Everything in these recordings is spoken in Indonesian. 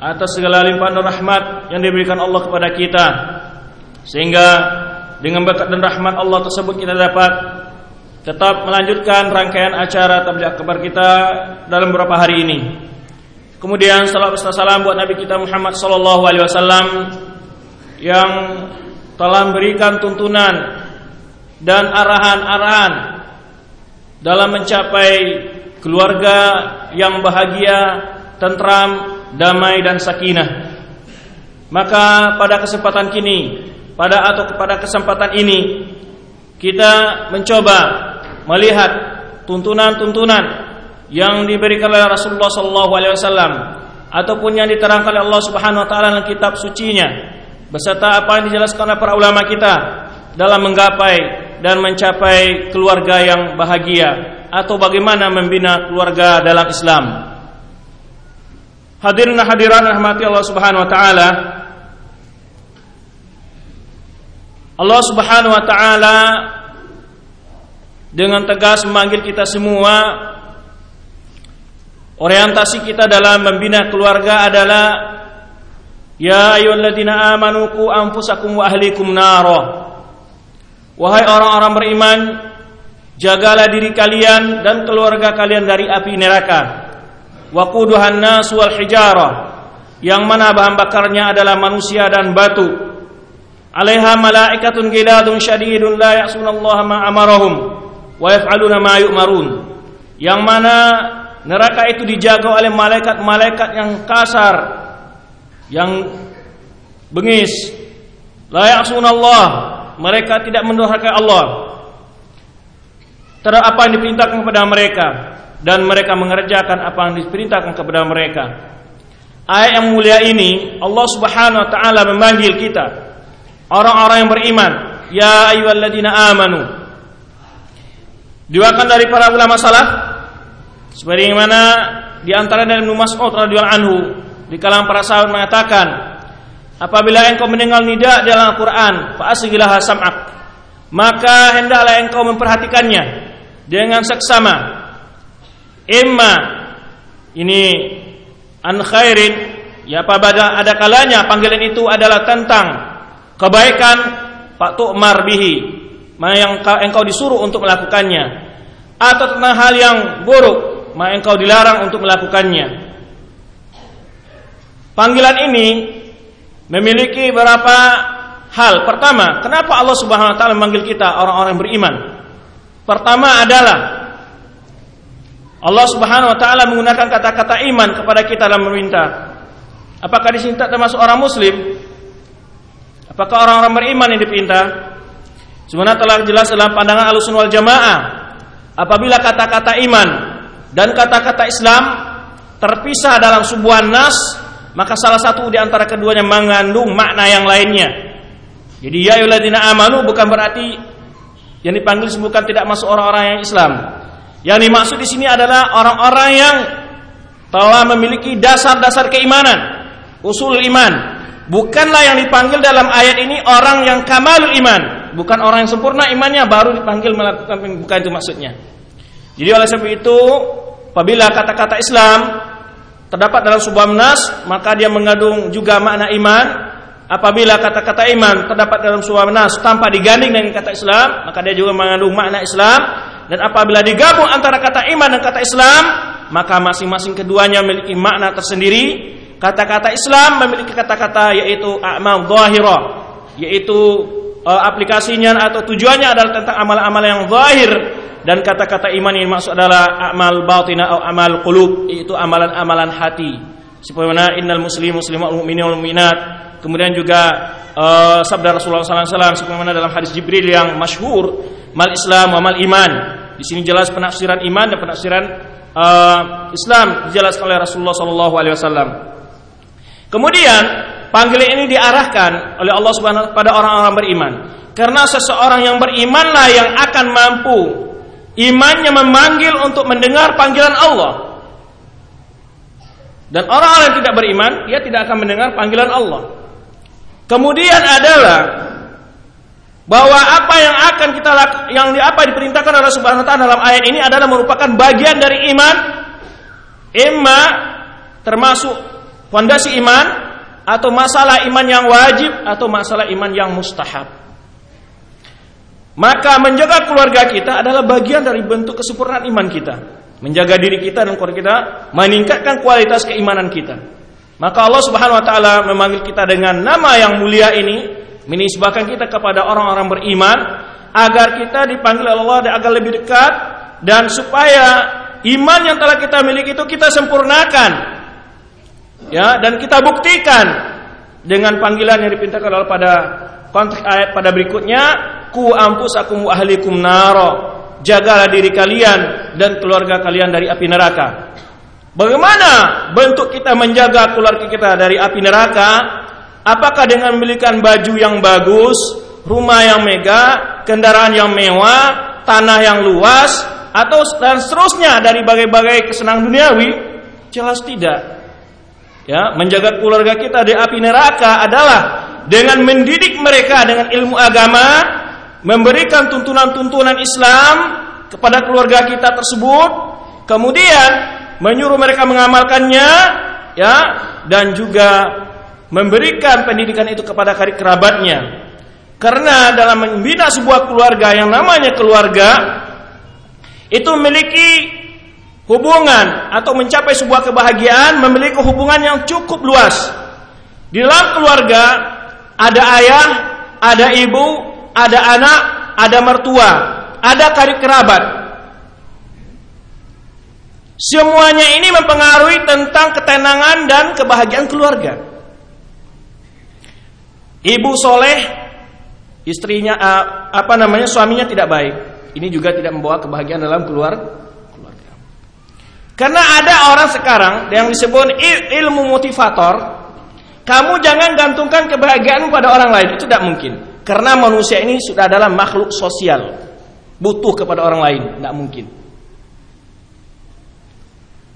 atas segala limpahan dan rahmat yang diberikan Allah kepada kita sehingga dengan berkat dan rahmat Allah tersebut kita dapat tetap melanjutkan rangkaian acara tabligh akbar kita dalam beberapa hari ini. Kemudian salam salam buat Nabi kita Muhammad sallallahu alaihi wasallam yang telah memberikan tuntunan dan arahan-arahan dalam mencapai keluarga yang bahagia, tentram, damai dan sakinah. Maka pada kesempatan kini, pada atau pada kesempatan ini kita mencoba melihat tuntunan-tuntunan yang diberikan oleh Rasulullah sallallahu alaihi wasallam ataupun yang diterangkan oleh Allah Subhanahu wa taala dalam kitab sucinya beserta apa yang dijelaskan oleh para ulama kita dalam menggapai dan mencapai keluarga yang bahagia atau bagaimana membina keluarga dalam Islam. Hadirin hadiran rahmati Allah Subhanahu wa taala. Allah Subhanahu wa taala dengan tegas memanggil kita semua orientasi kita dalam membina keluarga adalah Ya ayyuhalladzina amanu qu anfusakum wa ahlikum nara. Wahai orang-orang beriman, jagalah diri kalian dan keluarga kalian dari api neraka. Waquduhan nas wal hijarah. Yang mana bahan bakarnya adalah manusia dan batu. Alaiha malaikatun giladun syadidun la ya'sunallaha ma amarahum wa yaf'aluna ma yu'marun. Yang mana neraka itu dijaga oleh malaikat-malaikat yang kasar yang bengis la Allah mereka tidak mendurhakai Allah terhadap apa yang diperintahkan kepada mereka dan mereka mengerjakan apa yang diperintahkan kepada mereka. Ayat yang mulia ini Allah Subhanahu wa taala memanggil kita. Orang-orang yang beriman. Ya ayyuhalladzina amanu. Diwakilkan dari para ulama salaf sebagaimana di antara dari Ibnu Mas'ud radhiyallahu anhu di kalangan para sahabat mengatakan, apabila engkau mendengar nida dalam Al-Quran, sam'ak, maka hendaklah engkau memperhatikannya dengan seksama. Imma ini an khairin, ya apabila ada kalanya panggilan itu adalah tentang kebaikan, Pak Tu'mar bihi, mana yang engkau disuruh untuk melakukannya, atau tentang hal yang buruk, maka engkau dilarang untuk melakukannya. Panggilan ini memiliki beberapa hal. Pertama, kenapa Allah Subhanahu wa taala memanggil kita orang-orang beriman? Pertama adalah Allah Subhanahu wa taala menggunakan kata-kata iman kepada kita dalam meminta. Apakah di sini termasuk orang muslim? Apakah orang-orang beriman yang dipinta? Sebenarnya telah jelas dalam pandangan Ahlussunnah wal Jamaah apabila kata-kata iman dan kata-kata Islam terpisah dalam sebuah nas maka salah satu di antara keduanya mengandung makna yang lainnya. Jadi ya ayyuhalladzina amanu bukan berarti yang dipanggil bukan tidak masuk orang-orang yang Islam. Yang dimaksud di sini adalah orang-orang yang telah memiliki dasar-dasar keimanan, usul iman. Bukanlah yang dipanggil dalam ayat ini orang yang kamalul iman, bukan orang yang sempurna imannya baru dipanggil melakukan bukan itu maksudnya. Jadi oleh sebab itu, apabila kata-kata Islam terdapat dalam sebuah nas maka dia mengandung juga makna iman apabila kata-kata iman terdapat dalam sebuah nas tanpa diganding dengan kata Islam maka dia juga mengandung makna Islam dan apabila digabung antara kata iman dan kata Islam maka masing-masing keduanya memiliki makna tersendiri. Kata-kata Islam memiliki kata-kata yaitu amal zahirah yaitu uh, aplikasinya atau tujuannya adalah tentang amal-amal yang zahir. Dan kata-kata iman yang maksud adalah amal batina atau amal qulub yaitu amalan-amalan hati. Sebagaimana innal muslim muslimat wal mu'minat. Kemudian juga uh, sabda Rasulullah sallallahu alaihi wasallam sebagaimana dalam hadis Jibril yang masyhur mal Islam wa mal iman di sini jelas penafsiran iman dan penafsiran uh, Islam dijelaskan oleh Rasulullah sallallahu alaihi wasallam kemudian panggilan ini diarahkan oleh Allah Subhanahu pada orang-orang beriman karena seseorang yang berimanlah yang akan mampu imannya memanggil untuk mendengar panggilan Allah. Dan orang-orang yang tidak beriman, dia tidak akan mendengar panggilan Allah. Kemudian adalah bahwa apa yang akan kita yang apa diperintahkan oleh Subhanahu wa taala dalam ayat ini adalah merupakan bagian dari iman imma termasuk fondasi iman atau masalah iman yang wajib atau masalah iman yang mustahab. Maka menjaga keluarga kita adalah bagian dari bentuk kesempurnaan iman kita. Menjaga diri kita dan keluarga kita meningkatkan kualitas keimanan kita. Maka Allah Subhanahu wa taala memanggil kita dengan nama yang mulia ini, menisbahkan kita kepada orang-orang beriman agar kita dipanggil Allah dan agar lebih dekat dan supaya iman yang telah kita miliki itu kita sempurnakan. Ya dan kita buktikan dengan panggilan yang dipintakan oleh pada konteks ayat pada berikutnya ku ampusakum wa ahlikum naro. Jagalah diri kalian dan keluarga kalian dari api neraka. Bagaimana bentuk kita menjaga keluarga kita dari api neraka apakah dengan membelikan baju yang bagus rumah yang megah kendaraan yang mewah tanah yang luas atau dan seterusnya dari bagai-bagai kesenangan duniawi? Jelas tidak. Ya menjaga keluarga kita dari api neraka adalah dengan mendidik mereka dengan ilmu agama memberikan tuntunan-tuntunan Islam kepada keluarga kita tersebut kemudian menyuruh mereka mengamalkannya ya dan juga memberikan pendidikan itu kepada karib kerabatnya karena dalam membina sebuah keluarga yang namanya keluarga itu memiliki hubungan atau mencapai sebuah kebahagiaan memiliki hubungan yang cukup luas. Di dalam keluarga ada ayah, ada ibu, ada anak, ada mertua, ada karib kerabat. Semuanya ini mempengaruhi tentang ketenangan dan kebahagiaan keluarga. Ibu soleh, istrinya uh, apa namanya suaminya tidak baik. Ini juga tidak membawa kebahagiaan dalam keluarga karena ada orang sekarang yang disebut ilmu motivator, kamu jangan gantungkan kebahagiaan pada orang lain, itu tidak mungkin. Karena manusia ini sudah adalah makhluk sosial, butuh kepada orang lain, tidak mungkin.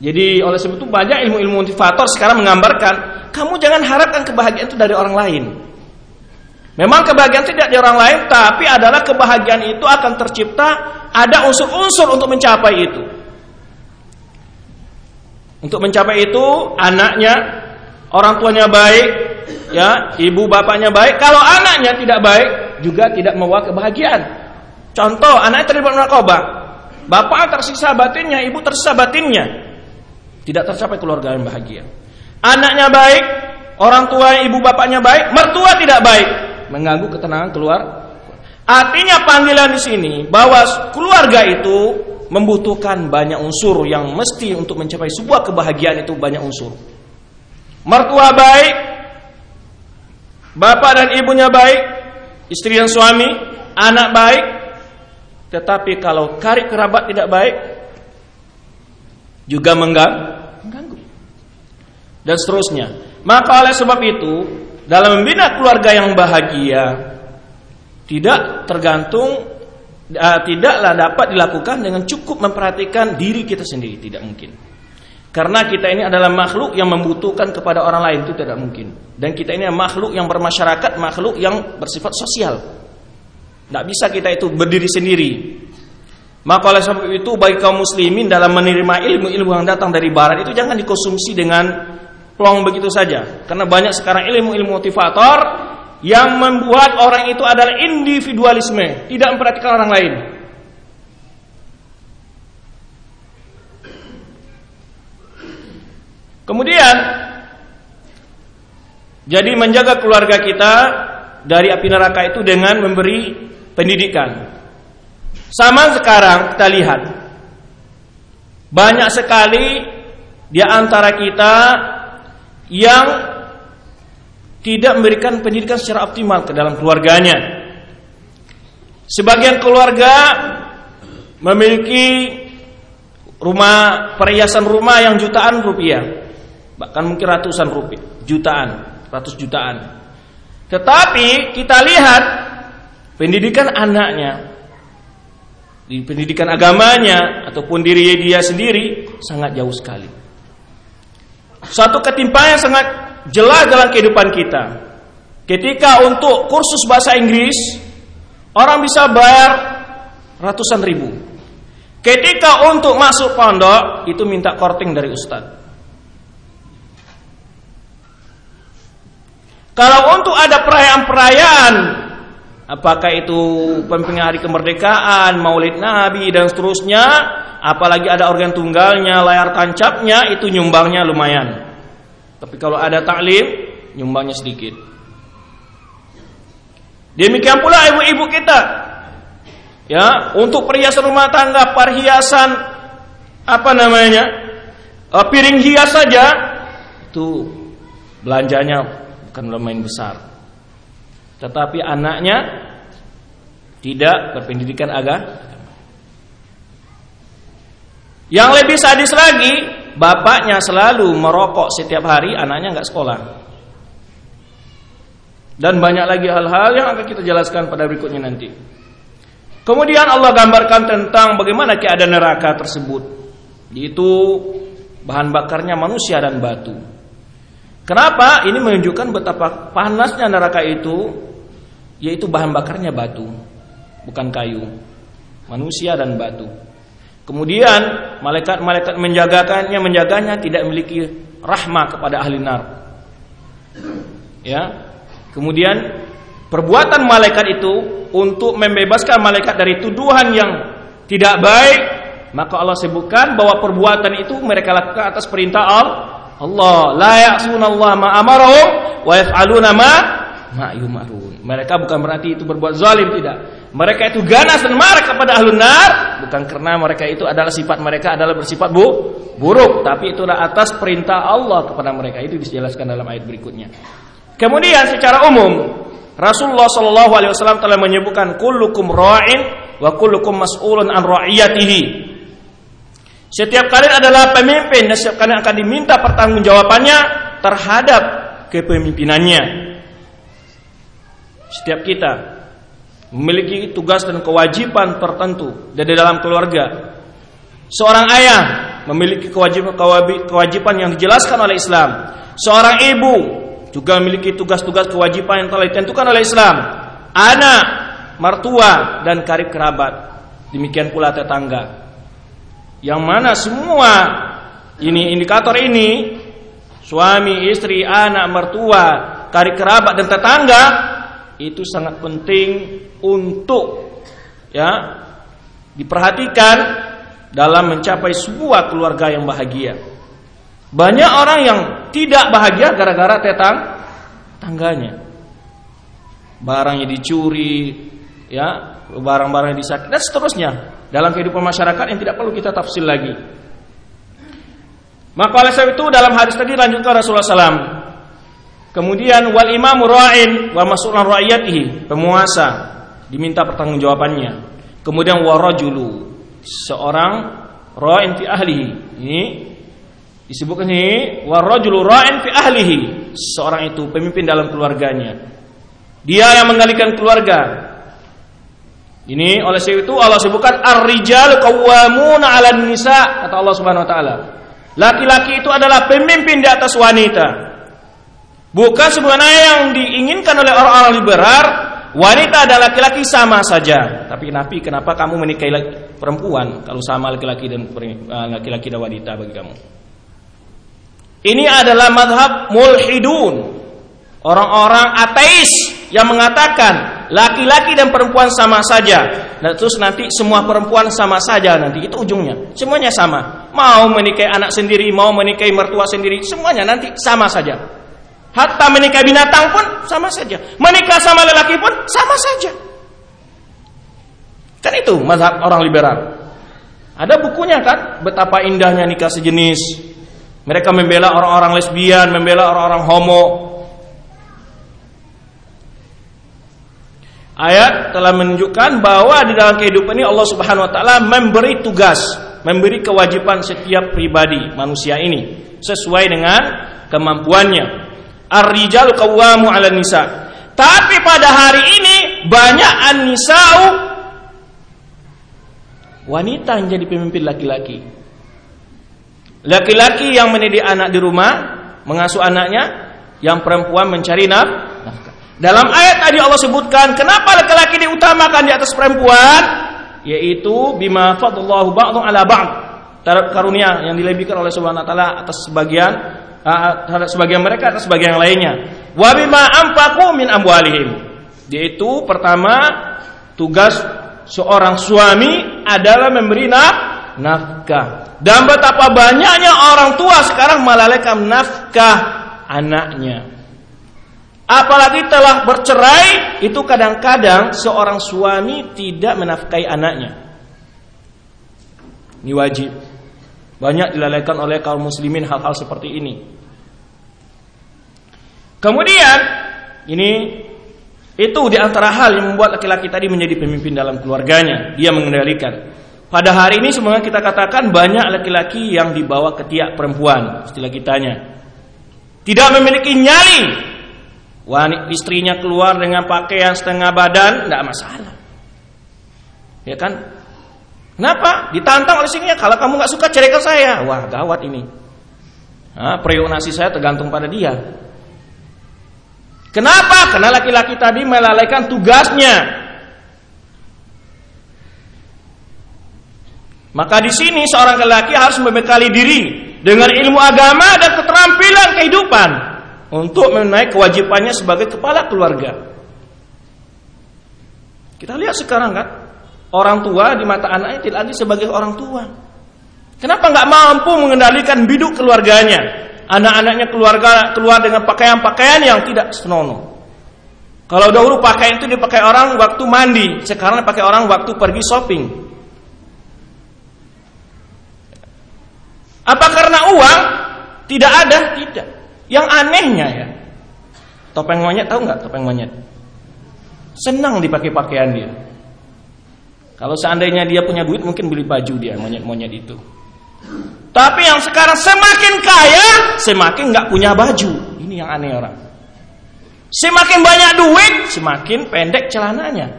Jadi oleh sebab itu banyak ilmu-ilmu motivator sekarang menggambarkan, kamu jangan harapkan kebahagiaan itu dari orang lain. Memang kebahagiaan tidak dari orang lain, tapi adalah kebahagiaan itu akan tercipta ada unsur-unsur untuk mencapai itu. Untuk mencapai itu anaknya orang tuanya baik, ya, ibu bapaknya baik. Kalau anaknya tidak baik, juga tidak membawa kebahagiaan. Contoh, anaknya terlibat narkoba. Bapak tersiksa batinnya, ibu tersiksa batinnya. Tidak tercapai keluarga yang bahagia. Anaknya baik, orang tua ibu bapaknya baik, mertua tidak baik, mengganggu ketenangan keluar. Artinya panggilan di sini bahwa keluarga itu membutuhkan banyak unsur yang mesti untuk mencapai sebuah kebahagiaan itu banyak unsur. Mertua baik, bapak dan ibunya baik, istri dan suami, anak baik, tetapi kalau karib kerabat tidak baik, juga mengganggu. Dan seterusnya. Maka oleh sebab itu, dalam membina keluarga yang bahagia, tidak tergantung uh, tidaklah dapat dilakukan dengan cukup memperhatikan diri kita sendiri. Tidak mungkin. Karena kita ini adalah makhluk yang membutuhkan kepada orang lain itu tidak mungkin. Dan kita ini makhluk yang bermasyarakat makhluk yang bersifat sosial. Tidak bisa kita itu berdiri sendiri. Maka oleh sebab itu bagi kaum muslimin dalam menerima ilmu-ilmu yang datang dari barat itu jangan dikonsumsi dengan plong begitu saja karena banyak sekarang ilmu-ilmu motivator yang membuat orang itu adalah individualisme, tidak memperhatikan orang lain. Kemudian jadi menjaga keluarga kita dari api neraka itu dengan memberi pendidikan. Sama sekarang kita lihat banyak sekali di antara kita yang tidak memberikan pendidikan secara optimal ke dalam keluarganya. Sebagian keluarga memiliki rumah perhiasan rumah yang jutaan rupiah, bahkan mungkin ratusan rupiah, jutaan, ratus jutaan. Tetapi kita lihat pendidikan anaknya, di pendidikan agamanya ataupun diri dia sendiri sangat jauh sekali. Satu ketimpangan yang sangat jelas dalam kehidupan kita. Ketika untuk kursus bahasa Inggris, orang bisa bayar ratusan ribu. Ketika untuk masuk pondok, itu minta korting dari ustadz. Kalau untuk ada perayaan-perayaan apakah itu pempengaruh hari kemerdekaan, Maulid Nabi dan seterusnya, apalagi ada organ tunggalnya, layar tancapnya itu nyumbangnya lumayan. Tapi kalau ada taklim, nyumbangnya sedikit. Demikian pula ibu-ibu kita. Ya, untuk perhiasan rumah tangga, perhiasan apa namanya? Eh, piring hias saja itu belanjanya bukan lumayan besar. Tetapi anaknya tidak berpendidikan agama. Yang lebih sadis lagi, bapaknya selalu merokok setiap hari, anaknya nggak sekolah. Dan banyak lagi hal-hal yang akan kita jelaskan pada berikutnya nanti. Kemudian Allah gambarkan tentang bagaimana keadaan neraka tersebut. Yaitu bahan bakarnya manusia dan batu. Kenapa? Ini menunjukkan betapa panasnya neraka itu yaitu bahan bakarnya batu, bukan kayu. Manusia dan batu. Kemudian malaikat-malaikat menjagakannya, menjaganya tidak memiliki rahmah kepada ahli nar. Ya. Kemudian perbuatan malaikat itu untuk membebaskan malaikat dari tuduhan yang tidak baik, maka Allah sebutkan bahwa perbuatan itu mereka lakukan atas perintah Allah Allah la Allah ma amarahum wa yaf'aluna ma ma yumarun. Mereka bukan berarti itu berbuat zalim tidak. Mereka itu ganas dan marah kepada ahlun nar bukan karena mereka itu adalah sifat mereka adalah bersifat bu, buruk, tapi itulah atas perintah Allah kepada mereka. Itu dijelaskan dalam ayat berikutnya. Kemudian secara umum Rasulullah Shallallahu alaihi wasallam telah menyebutkan kullukum ra'in wa kullukum mas'ulun an ra'iyatihi. Setiap kalian adalah pemimpin dan setiap kalian akan diminta pertanggungjawabannya terhadap kepemimpinannya. Setiap kita memiliki tugas dan kewajiban tertentu dari dalam keluarga. Seorang ayah memiliki kewajiban kewajiban yang dijelaskan oleh Islam. Seorang ibu juga memiliki tugas-tugas kewajiban yang telah ditentukan oleh Islam. Anak, mertua dan karib kerabat. Demikian pula tetangga yang mana semua ini indikator ini suami, istri, anak, mertua, karib kerabat dan tetangga itu sangat penting untuk ya diperhatikan dalam mencapai sebuah keluarga yang bahagia. Banyak orang yang tidak bahagia gara-gara tetang tangganya. Barangnya dicuri, ya, barang-barang disakiti dan seterusnya dalam kehidupan masyarakat yang tidak perlu kita tafsir lagi. Maka oleh sebab itu dalam hadis tadi lanjutkan Rasulullah SAW. Kemudian wal imam ra'in wa mas'ulan ra'iyatihi, penguasa diminta pertanggungjawabannya. Kemudian warajulu, seorang ra'in fi ahlihi. Ini disebutkan ini warajulu ra'in fi ahlihi, seorang itu pemimpin dalam keluarganya. Dia yang menggalikan keluarga, ini oleh sebab itu Allah sebutkan ar-rijal qawwamuna 'alan nisa kata Allah Subhanahu wa taala. Laki-laki itu adalah pemimpin di atas wanita. Bukan sebenarnya yang diinginkan oleh orang-orang liberal, wanita dan laki-laki sama saja. Tapi Nabi, kenapa kamu menikahi perempuan kalau sama laki-laki dan eh, laki-laki dan wanita bagi kamu? Ini adalah madhab mulhidun. Orang-orang ateis yang mengatakan laki-laki dan perempuan sama saja. Dan terus nanti semua perempuan sama saja nanti itu ujungnya. Semuanya sama. Mau menikahi anak sendiri, mau menikahi mertua sendiri, semuanya nanti sama saja. Hatta menikahi binatang pun sama saja. Menikah sama lelaki pun sama saja. Kan itu mazhab orang liberal. Ada bukunya kan betapa indahnya nikah sejenis. Mereka membela orang-orang lesbian, membela orang-orang homo, Ayat telah menunjukkan bahwa di dalam kehidupan ini Allah Subhanahu wa taala memberi tugas, memberi kewajiban setiap pribadi manusia ini sesuai dengan kemampuannya. Ar-rijalu qawwamu 'ala nisa. Tapi pada hari ini banyak an-nisa'u wanita yang jadi pemimpin laki-laki. Laki-laki yang mendidik anak di rumah, mengasuh anaknya, yang perempuan mencari nafkah. Dalam ayat tadi Allah sebutkan kenapa laki-laki diutamakan di atas perempuan yaitu bima fadallahu ba'dhu ala ba'd karunia yang dilebihkan oleh Subhanahu wa taala atas sebagian sebagian mereka atas sebagian yang lainnya. Wa bima anfaqu min amwalihim. Yaitu pertama tugas seorang suami adalah memberi nafkah. Dan betapa banyaknya orang tua sekarang melalaikan nafkah anaknya. Apalagi telah bercerai, itu kadang-kadang seorang suami tidak menafkahi anaknya. Ini wajib. Banyak dilalaikan oleh kaum muslimin hal-hal seperti ini. Kemudian, ini itu di antara hal yang membuat laki-laki tadi menjadi pemimpin dalam keluarganya. Dia mengendalikan. Pada hari ini sebenarnya kita katakan banyak laki-laki yang dibawa ketiak perempuan, istilah kitanya. Tidak memiliki nyali Wanita istrinya keluar dengan pakaian setengah badan, tidak masalah. Ya kan? Kenapa? Ditantang oleh istrinya. Kalau kamu nggak suka ceraikan saya. Wah, gawat ini. Nah, saya tergantung pada dia. Kenapa? Karena laki-laki tadi melalaikan tugasnya. Maka di sini seorang laki harus membekali diri dengan ilmu agama dan keterampilan kehidupan untuk menaik kewajibannya sebagai kepala keluarga. Kita lihat sekarang kan, orang tua di mata anaknya tidak lagi sebagai orang tua. Kenapa nggak mampu mengendalikan biduk keluarganya? Anak-anaknya keluarga keluar dengan pakaian-pakaian yang tidak senonoh. Kalau dahulu pakaian itu dipakai orang waktu mandi, sekarang pakai orang waktu pergi shopping. Apa karena uang? Tidak ada, tidak. Yang anehnya ya, topeng monyet tahu nggak topeng monyet? Senang dipakai pakaian dia. Kalau seandainya dia punya duit mungkin beli baju dia monyet-monyet itu. Tapi yang sekarang semakin kaya, semakin nggak punya baju. Ini yang aneh orang. Semakin banyak duit, semakin pendek celananya.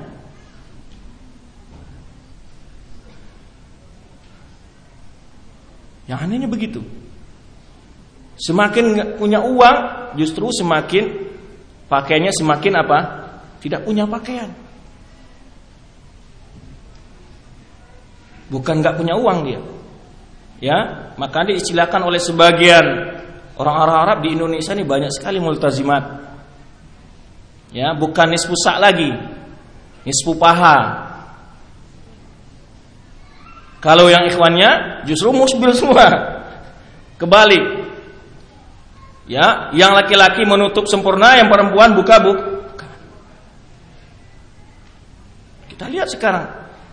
Yang anehnya begitu. Semakin punya uang, justru semakin pakaiannya semakin apa? Tidak punya pakaian. Bukan nggak punya uang dia. Ya, maka diistilahkan oleh sebagian orang-orang Arab di Indonesia ini banyak sekali multazimat. Ya, bukan nisfu lagi. Nisfu paha. Kalau yang ikhwannya justru musbil semua. Kebalik. Ya, yang laki-laki menutup sempurna, yang perempuan buka buka. Kita lihat sekarang.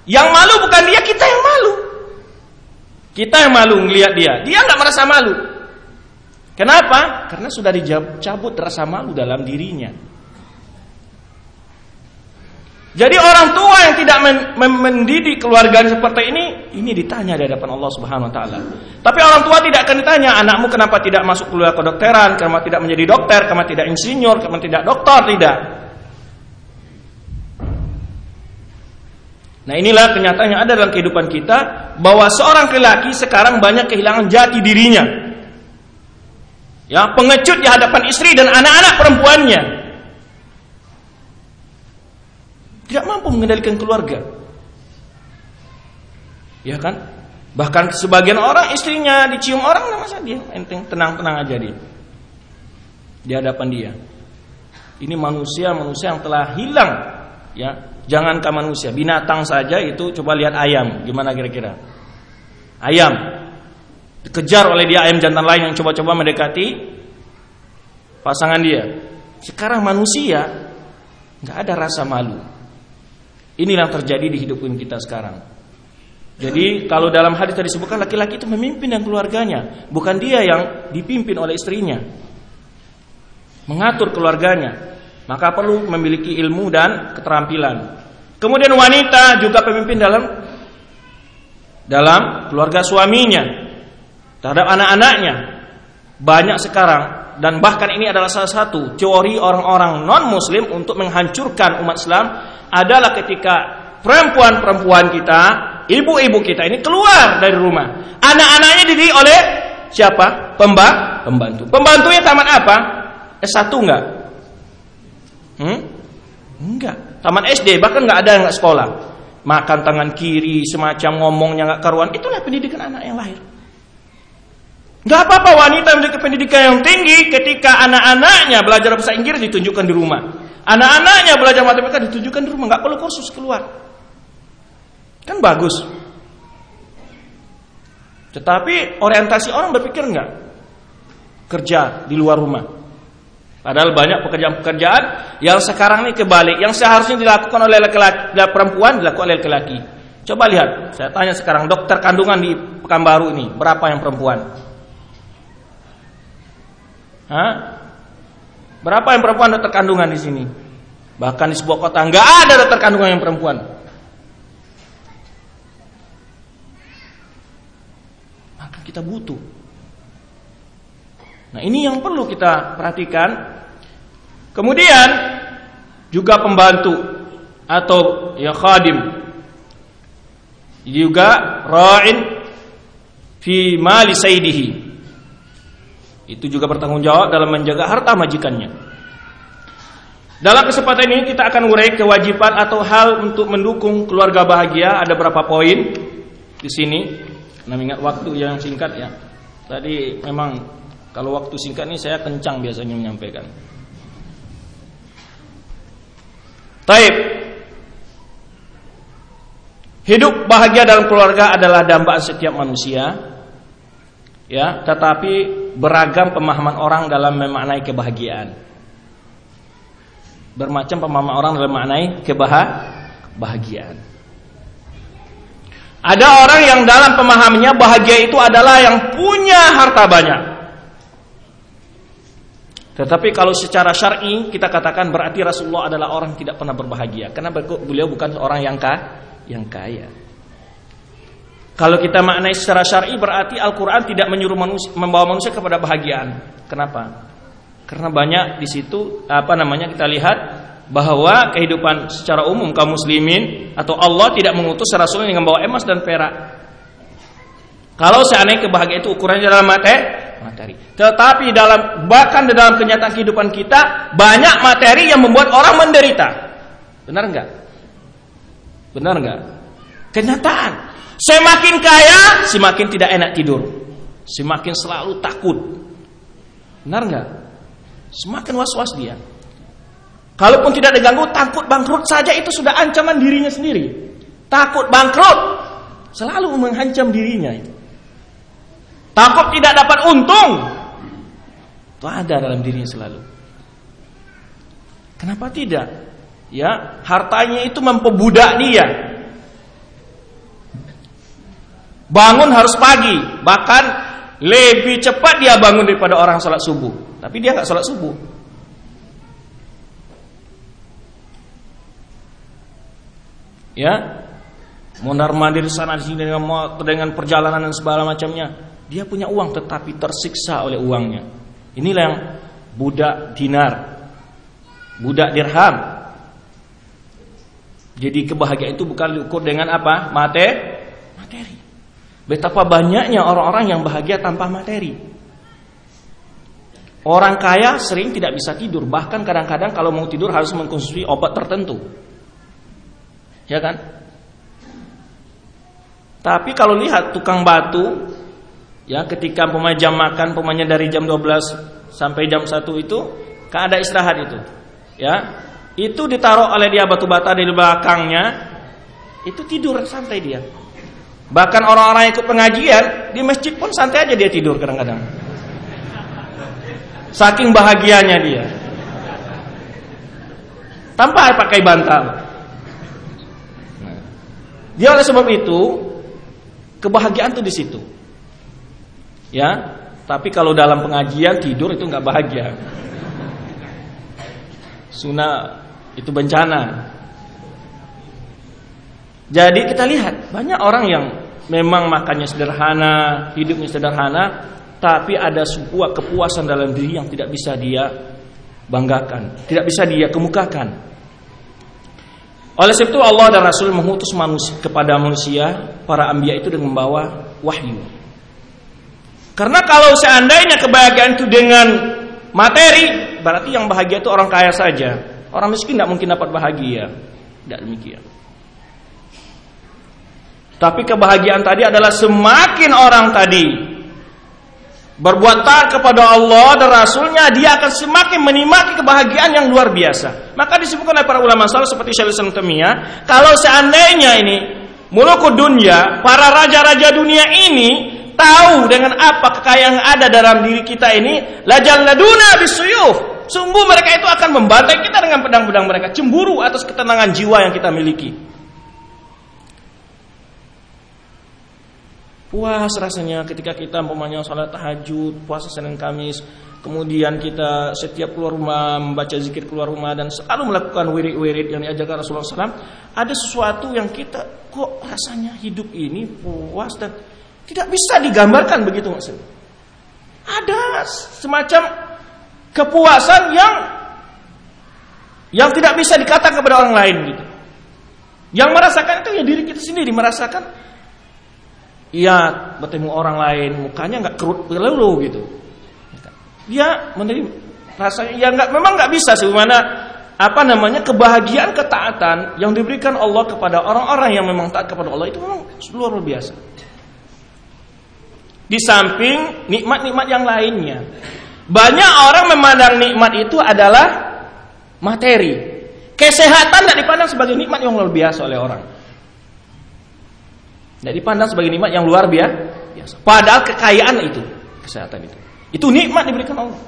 Yang malu bukan dia, kita yang malu. Kita yang malu ngelihat dia. Dia nggak merasa malu. Kenapa? Karena sudah dicabut rasa malu dalam dirinya. Jadi orang tua yang tidak mendidik keluarga seperti ini, ini ditanya di hadapan Allah Subhanahu wa taala. Tapi orang tua tidak akan ditanya, anakmu kenapa tidak masuk kuliah kedokteran, kenapa tidak menjadi dokter, kenapa tidak insinyur, kenapa tidak dokter, tidak. Nah inilah kenyataan yang ada dalam kehidupan kita bahwa seorang laki-laki sekarang banyak kehilangan jati dirinya. Ya, pengecut di hadapan istri dan anak-anak perempuannya. Tidak mampu mengendalikan keluarga. Ya kan? Bahkan sebagian orang istrinya dicium orang nama masa dia enteng tenang-tenang aja dia. Di hadapan dia. Ini manusia-manusia yang telah hilang ya. Jangankan manusia, binatang saja itu coba lihat ayam, gimana kira-kira? Ayam dikejar oleh dia ayam jantan lain yang coba-coba mendekati pasangan dia. Sekarang manusia nggak ada rasa malu. Inilah yang terjadi di hidup kita sekarang. Jadi kalau dalam hadis tadi disebutkan laki-laki itu memimpin dan keluarganya, bukan dia yang dipimpin oleh istrinya. Mengatur keluarganya, maka perlu memiliki ilmu dan keterampilan. Kemudian wanita juga pemimpin dalam dalam keluarga suaminya, terhadap anak-anaknya. Banyak sekarang dan bahkan ini adalah salah satu teori orang-orang non muslim untuk menghancurkan umat Islam adalah ketika perempuan-perempuan kita, ibu-ibu kita ini keluar dari rumah. Anak-anaknya dididik oleh siapa? Pemba, pembantu. Pembantunya tamat apa? S1 enggak? Hmm? Enggak. Taman SD bahkan enggak ada yang enggak sekolah. Makan tangan kiri, semacam ngomongnya enggak karuan. Itulah pendidikan anak yang lahir. Gak apa-apa wanita memiliki pendidikan yang tinggi ketika anak-anaknya belajar bahasa Inggris ditunjukkan di rumah. Anak-anaknya belajar matematika ditunjukkan di rumah, nggak perlu kursus keluar. Kan bagus. Tetapi orientasi orang berpikir nggak kerja di luar rumah. Padahal banyak pekerjaan-pekerjaan yang sekarang ini kebalik, yang seharusnya dilakukan oleh laki-laki, perempuan dilakukan oleh laki-laki. Coba lihat, saya tanya sekarang dokter kandungan di Pekanbaru ini, berapa yang perempuan? Hah? Berapa yang perempuan dokter kandungan di sini? Bahkan di sebuah kota nggak ada dokter kandungan yang perempuan. Maka kita butuh. Nah ini yang perlu kita perhatikan. Kemudian juga pembantu atau ya khadim juga ra'in fi mali sayyidihi. Itu juga bertanggung jawab dalam menjaga harta majikannya. Dalam kesempatan ini kita akan urai kewajiban atau hal untuk mendukung keluarga bahagia. Ada berapa poin di sini? Nah, ingat waktu yang singkat ya. Tadi memang kalau waktu singkat ini saya kencang biasanya menyampaikan. Taib. Hidup bahagia dalam keluarga adalah dambaan setiap manusia. Ya, tetapi beragam pemahaman orang dalam memaknai kebahagiaan. Bermacam pemahaman orang dalam memaknai kebahagiaan. Ada orang yang dalam pemahamannya bahagia itu adalah yang punya harta banyak. Tetapi kalau secara syar'i kita katakan berarti Rasulullah adalah orang yang tidak pernah berbahagia karena beliau bukan orang yang kaya yang kaya. Kalau kita maknai secara syar'i berarti Al-Qur'an tidak menyuruh manusia, membawa manusia kepada bahagiaan. Kenapa? Karena banyak di situ apa namanya kita lihat bahwa kehidupan secara umum kaum muslimin atau Allah tidak mengutus rasul dengan membawa emas dan perak. Kalau seandainya kebahagiaan itu ukurannya dalam materi. Tetapi dalam bahkan di dalam kenyataan kehidupan kita banyak materi yang membuat orang menderita. Benar enggak? Benar nggak? Kenyataan. Semakin kaya, semakin tidak enak tidur. Semakin selalu takut. Benar nggak? Semakin was-was dia. Kalaupun tidak diganggu, takut bangkrut saja itu sudah ancaman dirinya sendiri. Takut bangkrut, selalu mengancam dirinya. Takut tidak dapat untung, itu ada dalam dirinya selalu. Kenapa tidak? ya hartanya itu memperbudak dia. Bangun harus pagi. Bahkan lebih cepat dia bangun daripada orang sholat subuh. Tapi dia nggak sholat subuh. Ya mondar mandir sana sini dengan perjalanan dan segala macamnya dia punya uang tetapi tersiksa oleh uangnya inilah yang budak dinar budak dirham jadi kebahagiaan itu bukan diukur dengan apa? Mate, materi. Betapa banyaknya orang-orang yang bahagia tanpa materi. Orang kaya sering tidak bisa tidur, bahkan kadang-kadang kalau mau tidur harus mengkonsumsi obat tertentu. Ya kan? Tapi kalau lihat tukang batu ya ketika pemain jam makan pemainnya dari jam 12 sampai jam 1 itu ada istirahat itu. Ya, itu ditaruh oleh dia batu bata di belakangnya, itu tidur santai dia. Bahkan orang-orang ikut pengajian di masjid pun santai aja dia tidur kadang-kadang. Saking bahagianya dia. Tanpa pakai bantal. Nah, dia oleh sebab itu kebahagiaan tuh di situ. Ya, tapi kalau dalam pengajian tidur itu nggak bahagia. Sunnah itu bencana. Jadi kita lihat banyak orang yang memang makannya sederhana, hidupnya sederhana, tapi ada sebuah kepuasan dalam diri yang tidak bisa dia banggakan, tidak bisa dia kemukakan. Oleh sebab itu Allah dan Rasul mengutus manusia kepada manusia para ambia itu dengan membawa wahyu. Karena kalau seandainya kebahagiaan itu dengan materi, berarti yang bahagia itu orang kaya saja. Orang miskin tidak mungkin dapat bahagia. Tidak demikian. Tapi kebahagiaan tadi adalah semakin orang tadi berbuat taat kepada Allah dan Rasulnya, dia akan semakin menikmati kebahagiaan yang luar biasa. Maka disebutkan oleh para ulama salaf seperti Syaikhul Islam Temiyah, kalau seandainya ini mulukud dunia, para raja-raja dunia ini tahu dengan apa kekayaan yang ada dalam diri kita ini, lajalladuna bisuyuf. Sungguh mereka itu akan membantai kita dengan pedang-pedang mereka, cemburu atas ketenangan jiwa yang kita miliki. Puas rasanya ketika kita umpamanya salat tahajud, puasa Senin Kamis, kemudian kita setiap keluar rumah membaca zikir keluar rumah dan selalu melakukan wirid-wirid yang diajarkan Rasulullah SAW, ada sesuatu yang kita kok rasanya hidup ini puas dan tidak bisa digambarkan begitu maksudnya. Ada semacam kepuasan yang yang tidak bisa dikatakan kepada orang lain gitu. Yang merasakan itu ya diri kita sendiri merasakan Iya bertemu orang lain mukanya nggak kerut pelulu gitu. Dia menerima rasanya ya nggak memang nggak bisa sih mana apa namanya kebahagiaan ketaatan yang diberikan Allah kepada orang-orang yang memang taat kepada Allah itu memang luar biasa. Di samping nikmat-nikmat yang lainnya. Banyak orang memandang nikmat itu adalah materi. Kesehatan tidak dipandang sebagai nikmat yang luar biasa oleh orang. Tidak dipandang sebagai nikmat yang luar biasa. Padahal kekayaan itu, kesehatan itu. Itu nikmat diberikan Allah.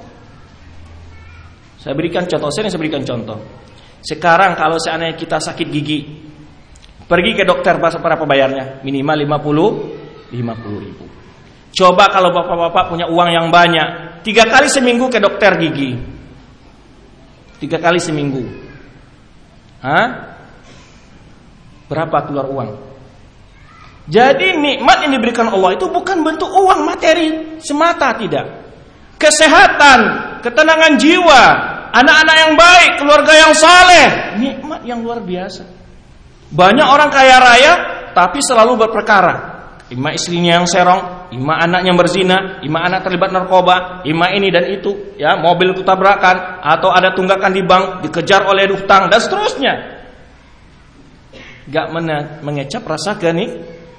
Saya berikan contoh, saya saya berikan contoh. Sekarang kalau seandainya kita sakit gigi, pergi ke dokter berapa bayarnya? Minimal 50 50 ribu. Coba kalau bapak-bapak punya uang yang banyak, tiga kali seminggu ke dokter gigi. Tiga kali seminggu. Hah? Berapa keluar uang? Jadi nikmat yang diberikan Allah itu bukan bentuk uang materi semata tidak. Kesehatan, ketenangan jiwa, anak-anak yang baik, keluarga yang saleh, nikmat yang luar biasa. Banyak orang kaya raya tapi selalu berperkara. Ima istrinya yang serong, ima anaknya berzina, ima anak terlibat narkoba, ima ini dan itu, ya mobil tabrakan atau ada tunggakan di bank dikejar oleh hutang dan seterusnya. Gak mengecap rasa kenik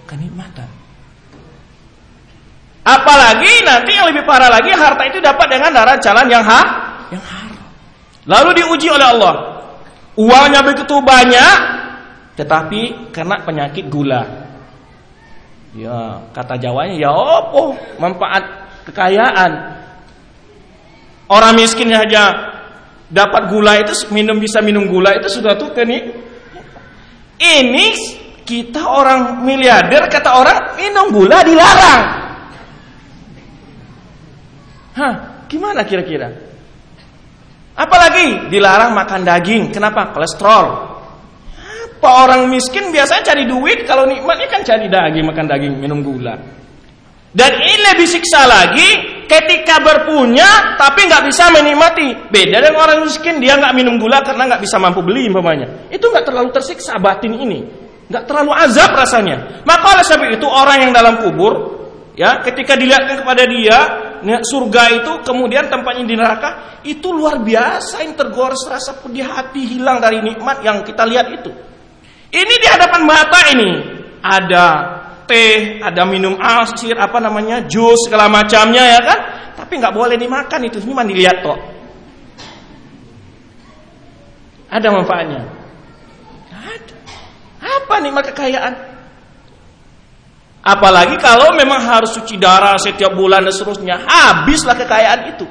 kenikmatan. Apalagi nanti yang lebih parah lagi harta itu dapat dengan darah jalan yang ha, yang haram. Lalu diuji oleh Allah. Uangnya begitu banyak tetapi kena penyakit gula. Ya, kata Jawanya ya opo manfaat kekayaan. Orang miskin saja dapat gula itu minum bisa minum gula itu sudah tuh kenik. Ini kita orang miliarder kata orang minum gula dilarang. Hah, gimana kira-kira? Apalagi dilarang makan daging. Kenapa? Kolesterol. Apa orang miskin biasanya cari duit kalau nikmatnya kan cari daging, makan daging, minum gula. Dan ini lebih siksa lagi ketika berpunya tapi nggak bisa menikmati. Beda dengan orang miskin dia nggak minum gula karena nggak bisa mampu beli umpamanya. Itu nggak terlalu tersiksa batin ini nggak terlalu azab rasanya. Maka oleh sebab itu orang yang dalam kubur, ya, ketika dilihatkan kepada dia ya, surga itu, kemudian tempatnya di neraka, itu luar biasa yang tergores rasa pedih hati hilang dari nikmat yang kita lihat itu. Ini di hadapan mata ini ada teh, ada minum asir, apa namanya, jus segala macamnya ya kan? Tapi nggak boleh dimakan itu, cuma dilihat toh. Ada manfaatnya. Apa nikmat kekayaan? Apalagi kalau memang harus cuci darah setiap bulan dan seterusnya, habislah kekayaan itu.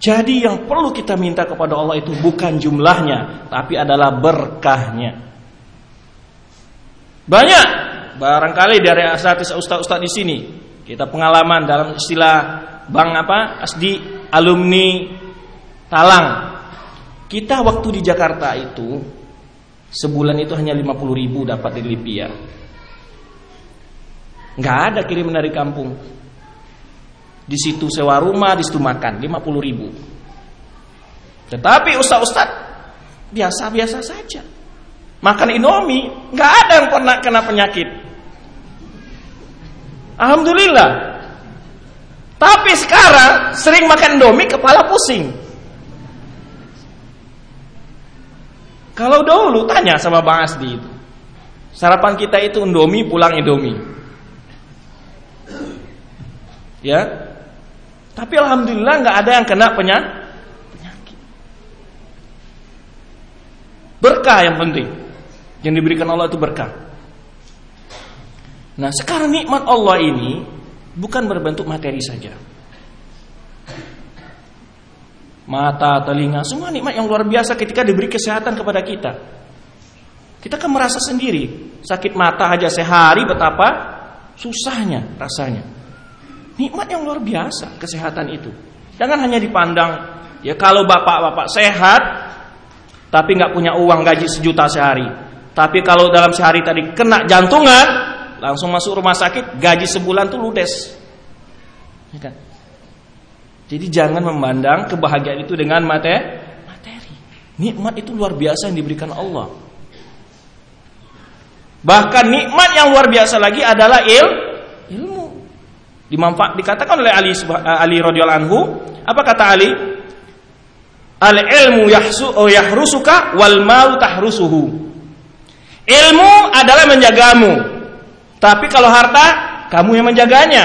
Jadi yang perlu kita minta kepada Allah itu bukan jumlahnya, tapi adalah berkahnya. Banyak barangkali dari asatidz ustaz-ustaz di sini kita pengalaman dalam istilah bang apa asdi alumni talang. Kita waktu di Jakarta itu Sebulan itu hanya 50 ribu dapat di Libya. Nggak ada kiriman dari kampung. Di situ sewa rumah, di situ makan 50 ribu. Tetapi ustaz-ustaz biasa-biasa saja. Makan Indomie, nggak ada yang pernah kena penyakit. Alhamdulillah. Tapi sekarang sering makan Indomie kepala pusing. Kalau dulu tanya sama Bang Asdi itu. Sarapan kita itu Indomie pulang Indomie. Ya. Tapi alhamdulillah nggak ada yang kena penyakit. Berkah yang penting. Yang diberikan Allah itu berkah. Nah, sekarang nikmat Allah ini bukan berbentuk materi saja. Mata, telinga, semua nikmat yang luar biasa ketika diberi kesehatan kepada kita. Kita kan merasa sendiri, sakit mata aja sehari betapa susahnya rasanya. Nikmat yang luar biasa kesehatan itu. Jangan hanya dipandang ya kalau bapak-bapak sehat tapi nggak punya uang gaji sejuta sehari. Tapi kalau dalam sehari tadi kena jantungan, langsung masuk rumah sakit, gaji sebulan tuh ludes. Ya kan? Jadi jangan memandang kebahagiaan itu dengan materi. Nikmat itu luar biasa yang diberikan Allah. Bahkan nikmat yang luar biasa lagi adalah il. Dimanfaat dikatakan oleh Ali Ali radhiyallahu anhu, apa kata Ali? Al ilmu yahsu oh, yahrusuka wal malu tahrusuhu. Ilmu adalah menjagamu. Tapi kalau harta, kamu yang menjaganya.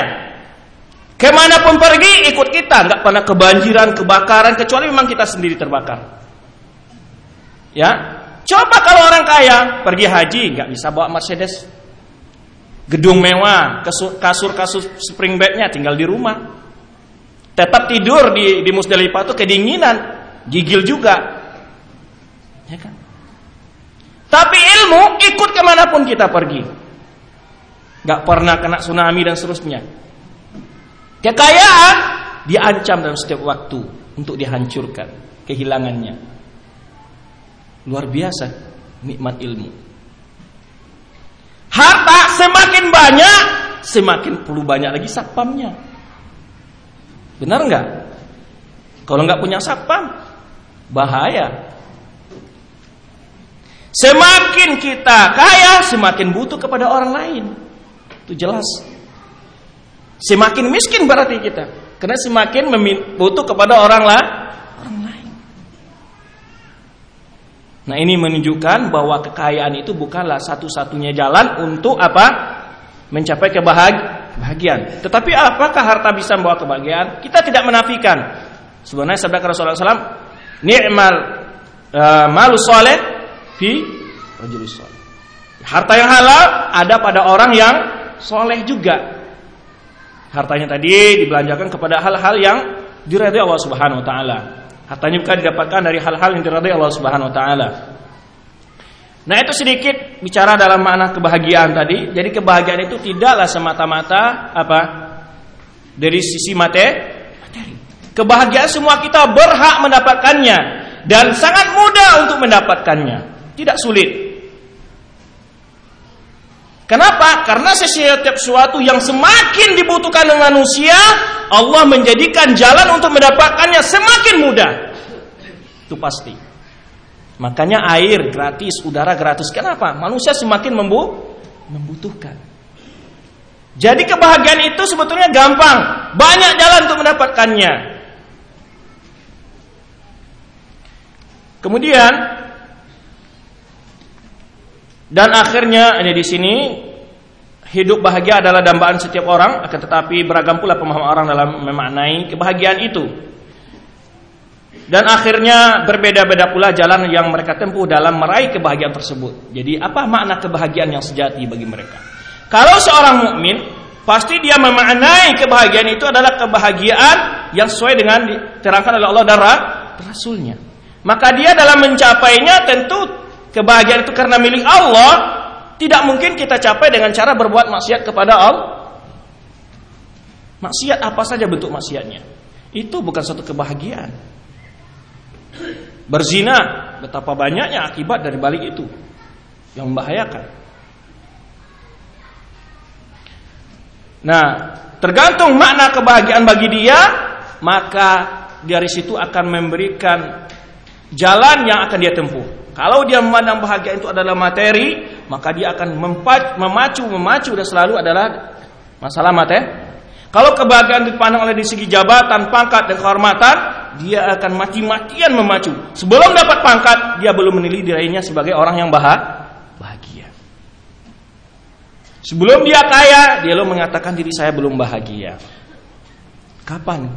Ke mana pun pergi, ikut kita. Nggak pernah kebanjiran, kebakaran, kecuali memang kita sendiri terbakar. Ya, Coba kalau orang kaya pergi haji nggak bisa bawa Mercedes, gedung mewah, kasur-kasur spring bednya tinggal di rumah, tetap tidur di di Musdalifah itu kedinginan, gigil juga, ya kan? Tapi ilmu ikut ke mana pun kita pergi, nggak pernah kena tsunami dan seterusnya. Kekayaan diancam dalam setiap waktu untuk dihancurkan kehilangannya. Luar biasa nikmat ilmu. Harta semakin banyak, semakin perlu banyak lagi satpamnya. Benar nggak? Kalau nggak punya satpam, bahaya. Semakin kita kaya, semakin butuh kepada orang lain. Itu jelas. Semakin miskin berarti kita. Karena semakin butuh kepada orang lain Nah ini menunjukkan bahwa kekayaan itu bukanlah satu-satunya jalan untuk apa? Mencapai kebahagiaan. Tetapi apakah harta bisa membawa kebahagiaan? Kita tidak menafikan. Sebenarnya sabda Rasulullah SAW, ni'mal uh, malu soleh fi rajulis soleh. Harta yang halal ada pada orang yang soleh juga. Hartanya tadi dibelanjakan kepada hal-hal yang diridhai Allah Subhanahu wa taala. Hartanya bukan didapatkan dari hal-hal yang diridhai Allah Subhanahu wa taala. Nah, itu sedikit bicara dalam makna kebahagiaan tadi. Jadi kebahagiaan itu tidaklah semata-mata apa? Dari sisi materi. Kebahagiaan semua kita berhak mendapatkannya dan sangat mudah untuk mendapatkannya. Tidak sulit. Kenapa? Karena setiap sesuatu yang semakin dibutuhkan dengan manusia, Allah menjadikan jalan untuk mendapatkannya semakin mudah. Itu pasti. Makanya air gratis, udara gratis. Kenapa? Manusia semakin membu membutuhkan. Jadi kebahagiaan itu sebetulnya gampang, banyak jalan untuk mendapatkannya. Kemudian dan akhirnya ini di sini hidup bahagia adalah dambaan setiap orang, akan tetapi beragam pula pemahaman orang dalam memaknai kebahagiaan itu. Dan akhirnya berbeda-beda pula jalan yang mereka tempuh dalam meraih kebahagiaan tersebut. Jadi apa makna kebahagiaan yang sejati bagi mereka? Kalau seorang mukmin pasti dia memaknai kebahagiaan itu adalah kebahagiaan yang sesuai dengan diterangkan oleh Allah dan Rasulnya. Maka dia dalam mencapainya tentu kebahagiaan itu karena milik Allah, tidak mungkin kita capai dengan cara berbuat maksiat kepada Allah. Maksiat apa saja bentuk maksiatnya. Itu bukan suatu kebahagiaan. Berzina, betapa banyaknya akibat dari balik itu yang membahayakan. Nah, tergantung makna kebahagiaan bagi dia, maka dari situ akan memberikan jalan yang akan dia tempuh. Kalau dia memandang bahagia itu adalah materi, maka dia akan memacu, memacu dan selalu adalah masalah materi. Kalau kebahagiaan dipandang oleh di segi jabatan, pangkat dan kehormatan, dia akan mati-matian memacu. Sebelum dapat pangkat, dia belum menilai dirinya sebagai orang yang bahagia. Sebelum dia kaya, dia lo mengatakan diri saya belum bahagia. Kapan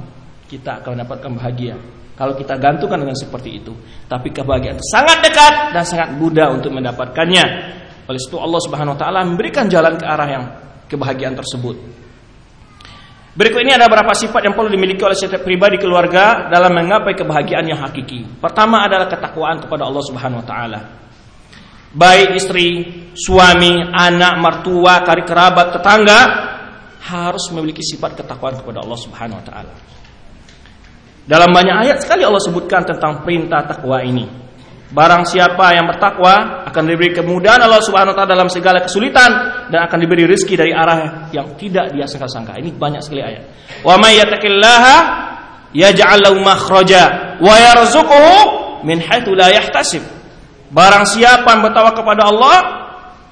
kita akan mendapatkan bahagia? Kalau kita gantungkan dengan seperti itu. Tapi kebahagiaan sangat dekat dan sangat mudah untuk mendapatkannya. Oleh itu Allah Subhanahu wa taala memberikan jalan ke arah yang kebahagiaan tersebut. Berikut ini ada beberapa sifat yang perlu dimiliki oleh setiap pribadi keluarga dalam menggapai kebahagiaan yang hakiki. Pertama adalah ketakwaan kepada Allah Subhanahu wa taala. Baik istri, suami, anak, mertua, kari kerabat, tetangga harus memiliki sifat ketakwaan kepada Allah Subhanahu wa taala. Dalam banyak ayat sekali Allah sebutkan tentang perintah takwa ini. Barang siapa yang bertakwa akan diberi kemudahan Allah Subhanahu wa taala dalam segala kesulitan dan akan diberi rezeki dari arah yang tidak dia sangka-sangka. Ini banyak sekali ayat. Wa may yattaqillaha yaj'al lahu makhraja wa yarzuquhu min haitsu la yahtasib. Barang siapa yang bertakwa kepada Allah,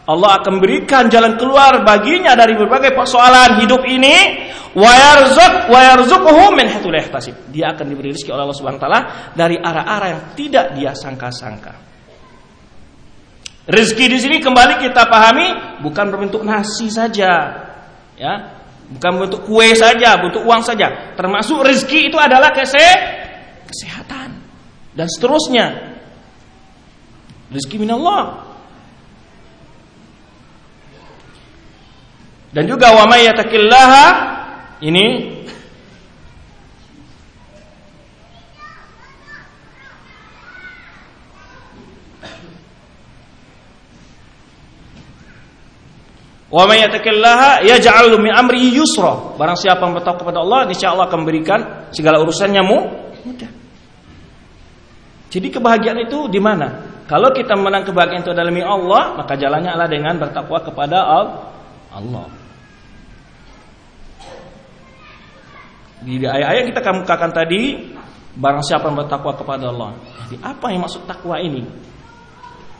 Allah akan berikan jalan keluar baginya dari berbagai persoalan hidup ini wa yarzuq wa yarzuquhu min. Dia akan diberi rezeki oleh Allah Subhanahu taala dari arah-arah yang tidak dia sangka-sangka. Rezeki di sini kembali kita pahami bukan berbentuk nasi saja. Ya, bukan bentuk kue saja, bentuk uang saja. Termasuk rezeki itu adalah kese kesehatan dan seterusnya. Rezeki minallah. Dan juga wa may yattaqillaha ini Wa may yattaqillaha yaj'al min amrihi yusra. Barang siapa yang bertakwa kepada Allah, Allah akan memberikan segala urusannya mudah. Jadi kebahagiaan itu di mana? Kalau kita menang kebahagiaan itu adalah Allah, maka jalannya adalah dengan bertakwa kepada Allah. Di ayat-ayat kita kemukakan tadi, barang siapa yang bertakwa kepada Allah. Jadi apa yang maksud takwa ini?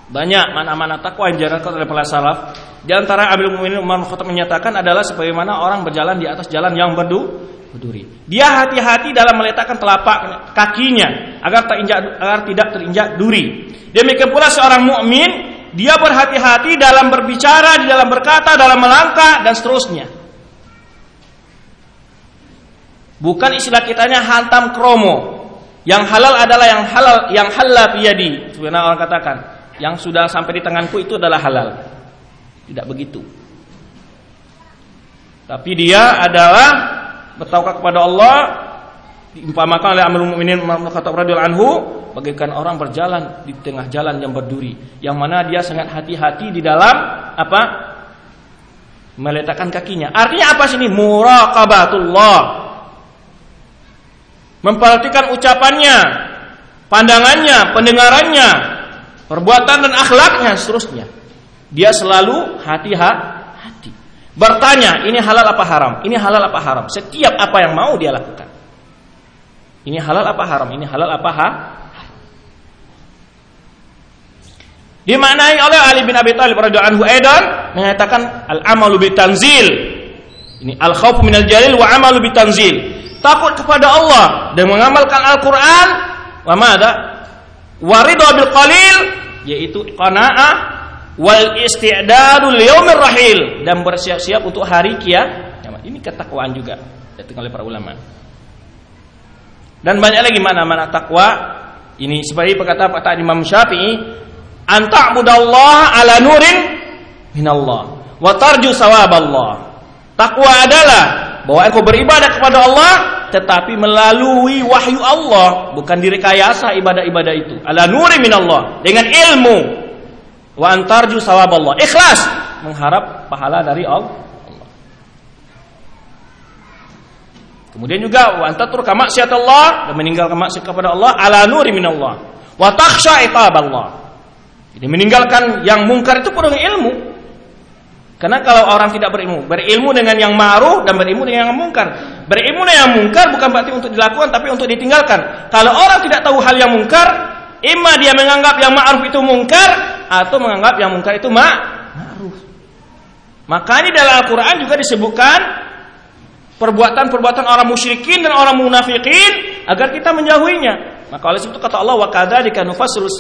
Banyak mana-mana takwa yang dijalankan oleh para salaf. Di antara Abil Mu'minin Umar Khattab menyatakan adalah sebagaimana orang berjalan di atas jalan yang berdu, berduri. Dia hati-hati dalam meletakkan telapak kakinya agar terinjak agar tidak terinjak duri. Demikian pula seorang mukmin dia berhati-hati dalam berbicara, di dalam berkata, dalam melangkah dan seterusnya. Bukan istilah kitanya hantam kromo. Yang halal adalah yang halal, yang halal piyadi. Sebenarnya orang katakan, yang sudah sampai di tanganku itu adalah halal. Tidak begitu. Tapi dia adalah bertawakal kepada Allah diumpamakan oleh Amirul Mukminin Umar Khattab radhiyallahu anhu bagaikan orang berjalan di tengah jalan yang berduri yang mana dia sangat hati-hati di dalam apa meletakkan kakinya artinya apa sini muraqabatullah memperhatikan ucapannya, pandangannya, pendengarannya, perbuatan dan akhlaknya seterusnya. Dia selalu hati-hati. Bertanya, ini halal apa haram? Ini halal apa haram? Setiap apa yang mau dia lakukan. Ini halal apa haram? Ini halal apa ha? Dimaknai oleh Ali bin Abi Thalib radhiyallahu anhu aidan mengatakan al-amalu bitanzil. Ini al-khauf minal jalil wa amalu bitanzil takut kepada Allah dan mengamalkan Al-Qur'an wa madza waridha bil qalil yaitu qanaah wal isti'dadu liyaumir rahil dan bersiap-siap untuk hari kiamat. Ini ketakwaan juga datang oleh para ulama. Dan banyak lagi mana-mana takwa. Ini seperti perkataan kata Imam Syafi'i, anta'budallaha ala nurin minallah wa tarju sawaballah. Takwa adalah bahwa engkau beribadah kepada Allah tetapi melalui wahyu Allah bukan direkayasa ibadah-ibadah itu ala nuri minallah dengan ilmu wa antarju sawaballah ikhlas mengharap pahala dari Allah kemudian juga wa antatur kama Allah dan meninggalkan maksiat kepada Allah ala nuri minallah wa takhsha iqaballah jadi meninggalkan yang mungkar itu perlu ilmu karena kalau orang tidak berilmu, berilmu dengan yang ma'ruf dan berilmu dengan yang mungkar. Berilmu dengan yang mungkar bukan berarti untuk dilakukan tapi untuk ditinggalkan. Kalau orang tidak tahu hal yang mungkar, imma dia menganggap yang ma'ruf itu mungkar atau menganggap yang mungkar itu ma'ruf. Makanya dalam Al-Qur'an juga disebutkan perbuatan-perbuatan orang musyrikin dan orang munafikin agar kita menjauhinya. Maka oleh itu kata Allah wa kadzalika nufassilul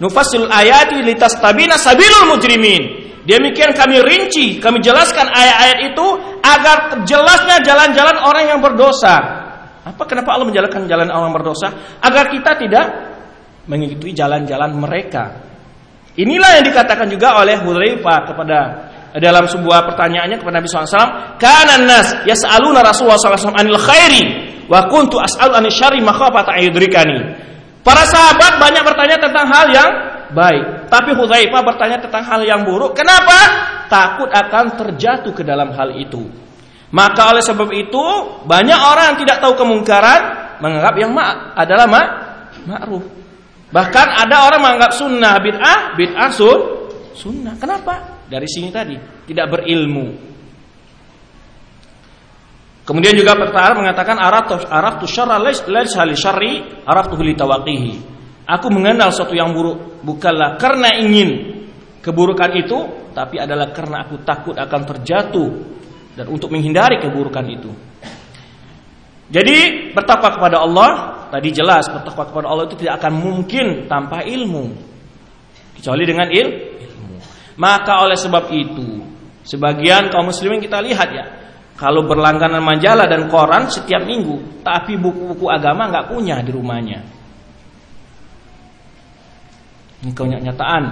nufassilul ayati litastabina sabilul mujrimin. Demikian kami rinci, kami jelaskan ayat-ayat itu agar jelasnya jalan-jalan orang yang berdosa. Apa kenapa Allah menjalankan jalan orang berdosa? Agar kita tidak mengikuti jalan-jalan mereka. Inilah yang dikatakan juga oleh Hudzaifah kepada dalam sebuah pertanyaannya kepada Nabi SAW, "Kana nas yas'aluna Rasulullah SAW anil khairi wa kuntu as'alu anil syarri makhafata ayudrikani." Para sahabat banyak bertanya tentang hal yang baik, tapi Hudzaifah bertanya tentang hal yang buruk. Kenapa? Takut akan terjatuh ke dalam hal itu. Maka oleh sebab itu banyak orang yang tidak tahu kemungkaran menganggap yang ma adalah ma ma'ruf. Bahkan ada orang menganggap sunnah bid'ah, bid'ah sun sunnah. Kenapa? Dari sini tadi tidak berilmu. Kemudian juga pertara mengatakan araf araf tu syarra laisa li syarri araf li tawaqihi. Aku mengenal sesuatu yang buruk bukanlah karena ingin keburukan itu, tapi adalah karena aku takut akan terjatuh dan untuk menghindari keburukan itu. Jadi bertakwa kepada Allah tadi jelas bertakwa kepada Allah itu tidak akan mungkin tanpa ilmu kecuali dengan il. Maka oleh sebab itu sebagian kaum muslimin kita lihat ya kalau berlangganan majalah dan koran setiap minggu, tapi buku-buku agama nggak punya di rumahnya. Ini kenyataan.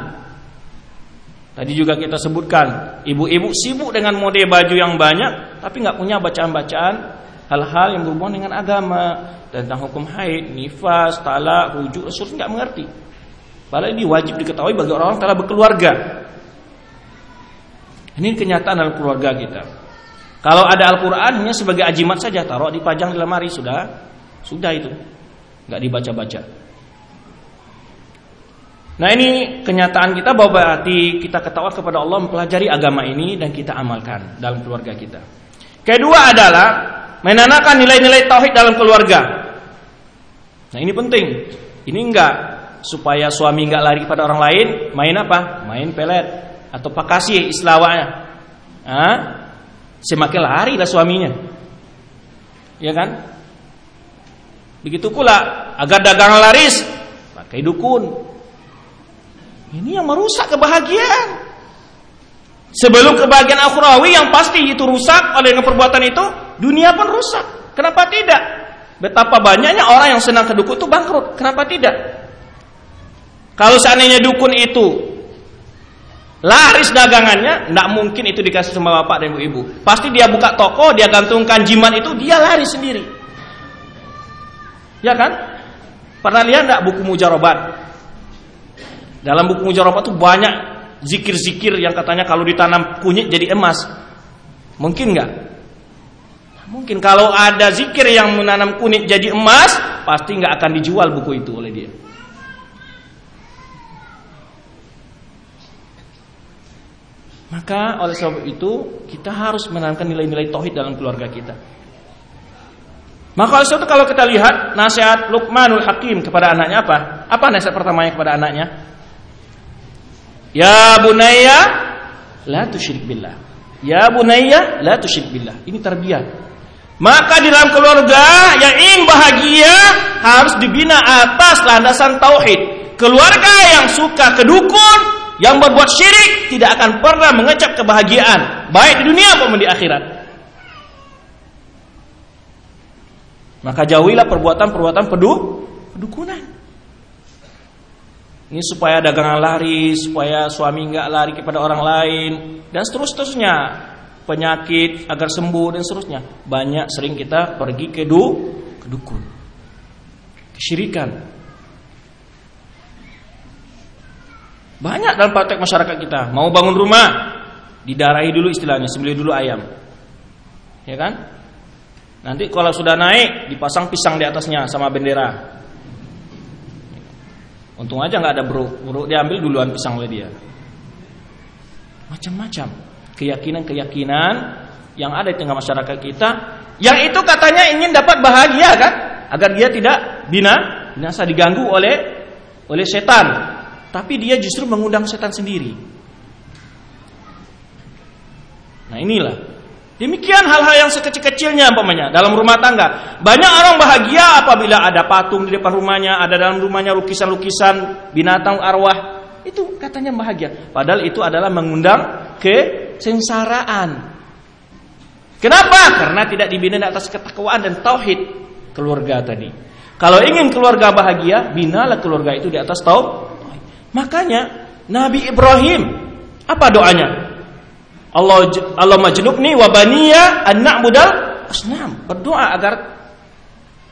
Tadi juga kita sebutkan, ibu-ibu sibuk dengan mode baju yang banyak, tapi nggak punya bacaan-bacaan hal-hal yang berhubungan dengan agama tentang hukum haid, nifas, talak, rujuk, seterusnya nggak mengerti. Padahal ini wajib diketahui bagi orang-orang telah berkeluarga. Ini kenyataan dalam keluarga kita. Kalau ada Al-Quran hanya sebagai ajimat saja taruh dipajang di lemari sudah sudah itu nggak dibaca-baca. Nah ini kenyataan kita bahwa berarti kita ketawa kepada Allah mempelajari agama ini dan kita amalkan dalam keluarga kita. Kedua adalah menanamkan nilai-nilai tauhid dalam keluarga. Nah ini penting. Ini enggak supaya suami enggak lari kepada orang lain, main apa? Main pelet atau pakasi istilahnya. Ah, semakin lari lah suaminya. Ya kan? Begitu pula agar dagangan laris pakai dukun. Ini yang merusak kebahagiaan. Sebelum kebahagiaan akhrawi yang pasti itu rusak oleh perbuatan itu, dunia pun rusak. Kenapa tidak? Betapa banyaknya orang yang senang ke dukun itu bangkrut. Kenapa tidak? Kalau seandainya dukun itu Laris dagangannya, tidak mungkin itu dikasih sama bapak dan ibu-ibu. Pasti dia buka toko, dia gantungkan jimat itu, dia lari sendiri. Ya kan? Pernah lihat tidak buku mujarobat? Dalam buku mujarobat itu banyak zikir-zikir yang katanya kalau ditanam kunyit jadi emas. Mungkin nggak? Mungkin kalau ada zikir yang menanam kunyit jadi emas, pasti nggak akan dijual buku itu oleh dia. Maka oleh sebab itu kita harus menanamkan nilai-nilai tauhid dalam keluarga kita. Maka oleh sebab itu kalau kita lihat nasihat Luqmanul Hakim kepada anaknya apa? Apa nasihat pertamanya kepada anaknya? Ya bunayya la tusyrik billah. Ya bunayya la tusyrik billah. Ini tarbiyah. Maka di dalam keluarga yang ingin bahagia harus dibina atas landasan tauhid. Keluarga yang suka kedukun, yang berbuat syirik tidak akan pernah mengecap kebahagiaan baik di dunia maupun di akhirat. Maka jauhilah perbuatan-perbuatan pedu pedukunan. Ini supaya dagangan lari, supaya suami nggak lari kepada orang lain dan seterusnya penyakit agar sembuh dan seterusnya. Banyak sering kita pergi ke du, ke dukun. Kesyirikan. Banyak dalam praktek masyarakat kita. Mau bangun rumah, didarahi dulu istilahnya, sembelih dulu ayam. Ya kan? Nanti kalau sudah naik, dipasang pisang di atasnya sama bendera. Untung aja nggak ada buruk, buruk diambil duluan pisang oleh dia. Macam-macam keyakinan-keyakinan yang ada di tengah masyarakat kita, yang itu katanya ingin dapat bahagia kan, agar dia tidak bina, binasa diganggu oleh oleh setan tapi dia justru mengundang setan sendiri. Nah inilah. Demikian hal-hal yang sekecil-kecilnya umpamanya dalam rumah tangga. Banyak orang bahagia apabila ada patung di depan rumahnya, ada dalam rumahnya lukisan-lukisan binatang arwah. Itu katanya bahagia. Padahal itu adalah mengundang kesengsaraan. Kenapa? Karena tidak dibina di atas ketakwaan dan tauhid keluarga tadi. Kalau ingin keluarga bahagia, binalah keluarga itu di atas tauhid. Makanya Nabi Ibrahim apa doanya? Allah Allah majnubni wa baniya an na'budal asnam. Berdoa agar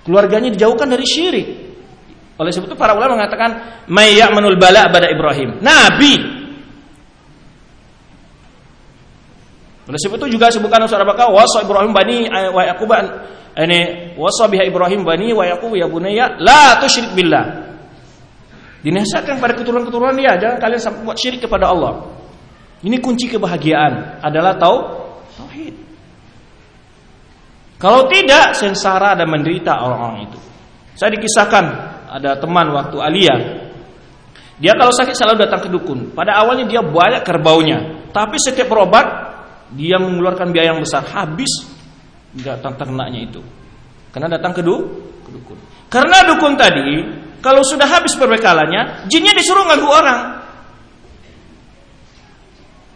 keluarganya dijauhkan dari syirik. Oleh sebab itu para ulama mengatakan may ya'manul bala pada Ibrahim. Nabi Oleh sebab itu juga sebutkan surah Baqarah wasa Ibrahim bani eh, wa Yaqub ini wasa biha Ibrahim bani wa Yaqub ya bunayya la tusyrik billah. Dinasihatkan pada keturunan-keturunan dia jangan kalian sampai buat syirik kepada Allah. Ini kunci kebahagiaan adalah tau tauhid. Kalau tidak sengsara dan menderita orang-orang itu. Saya dikisahkan ada teman waktu Alia. Dia kalau sakit selalu datang ke dukun. Pada awalnya dia banyak kerbaunya, tapi setiap berobat dia mengeluarkan biaya yang besar habis datang ternaknya itu karena datang ke, dukun karena dukun tadi kalau sudah habis perbekalannya jinnya disuruh nganggu orang.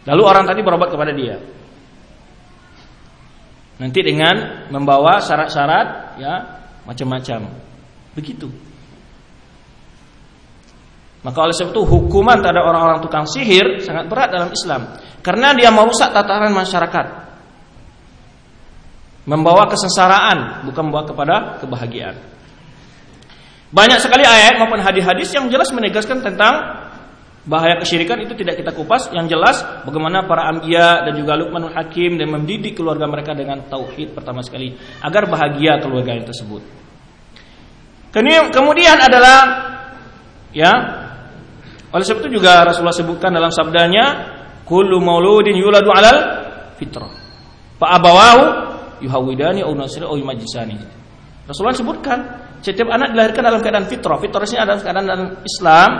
Lalu orang tadi berobat kepada dia. Nanti dengan membawa syarat-syarat ya macam-macam. Begitu. Maka oleh sebab itu hukuman terhadap orang-orang tukang sihir sangat berat dalam Islam. Karena dia merusak tataran masyarakat. Membawa kesengsaraan bukan membawa kepada kebahagiaan. Banyak sekali ayat maupun hadis-hadis yang jelas menegaskan tentang bahaya kesyirikan itu tidak kita kupas yang jelas bagaimana para anbiya dan juga Luqmanul Hakim dan mendidik keluarga mereka dengan tauhid pertama sekali agar bahagia keluarga yang tersebut. Kemudian adalah ya oleh sebab itu juga Rasulullah sebutkan dalam sabdanya, "Kullu mauludin yuladu 'alal fitrah." Fa abawahu yuhawidani aw nasri yumajjisani. Rasulullah sebutkan, setiap anak dilahirkan dalam keadaan fitrah. Fitrah ini adalah keadaan dalam Islam,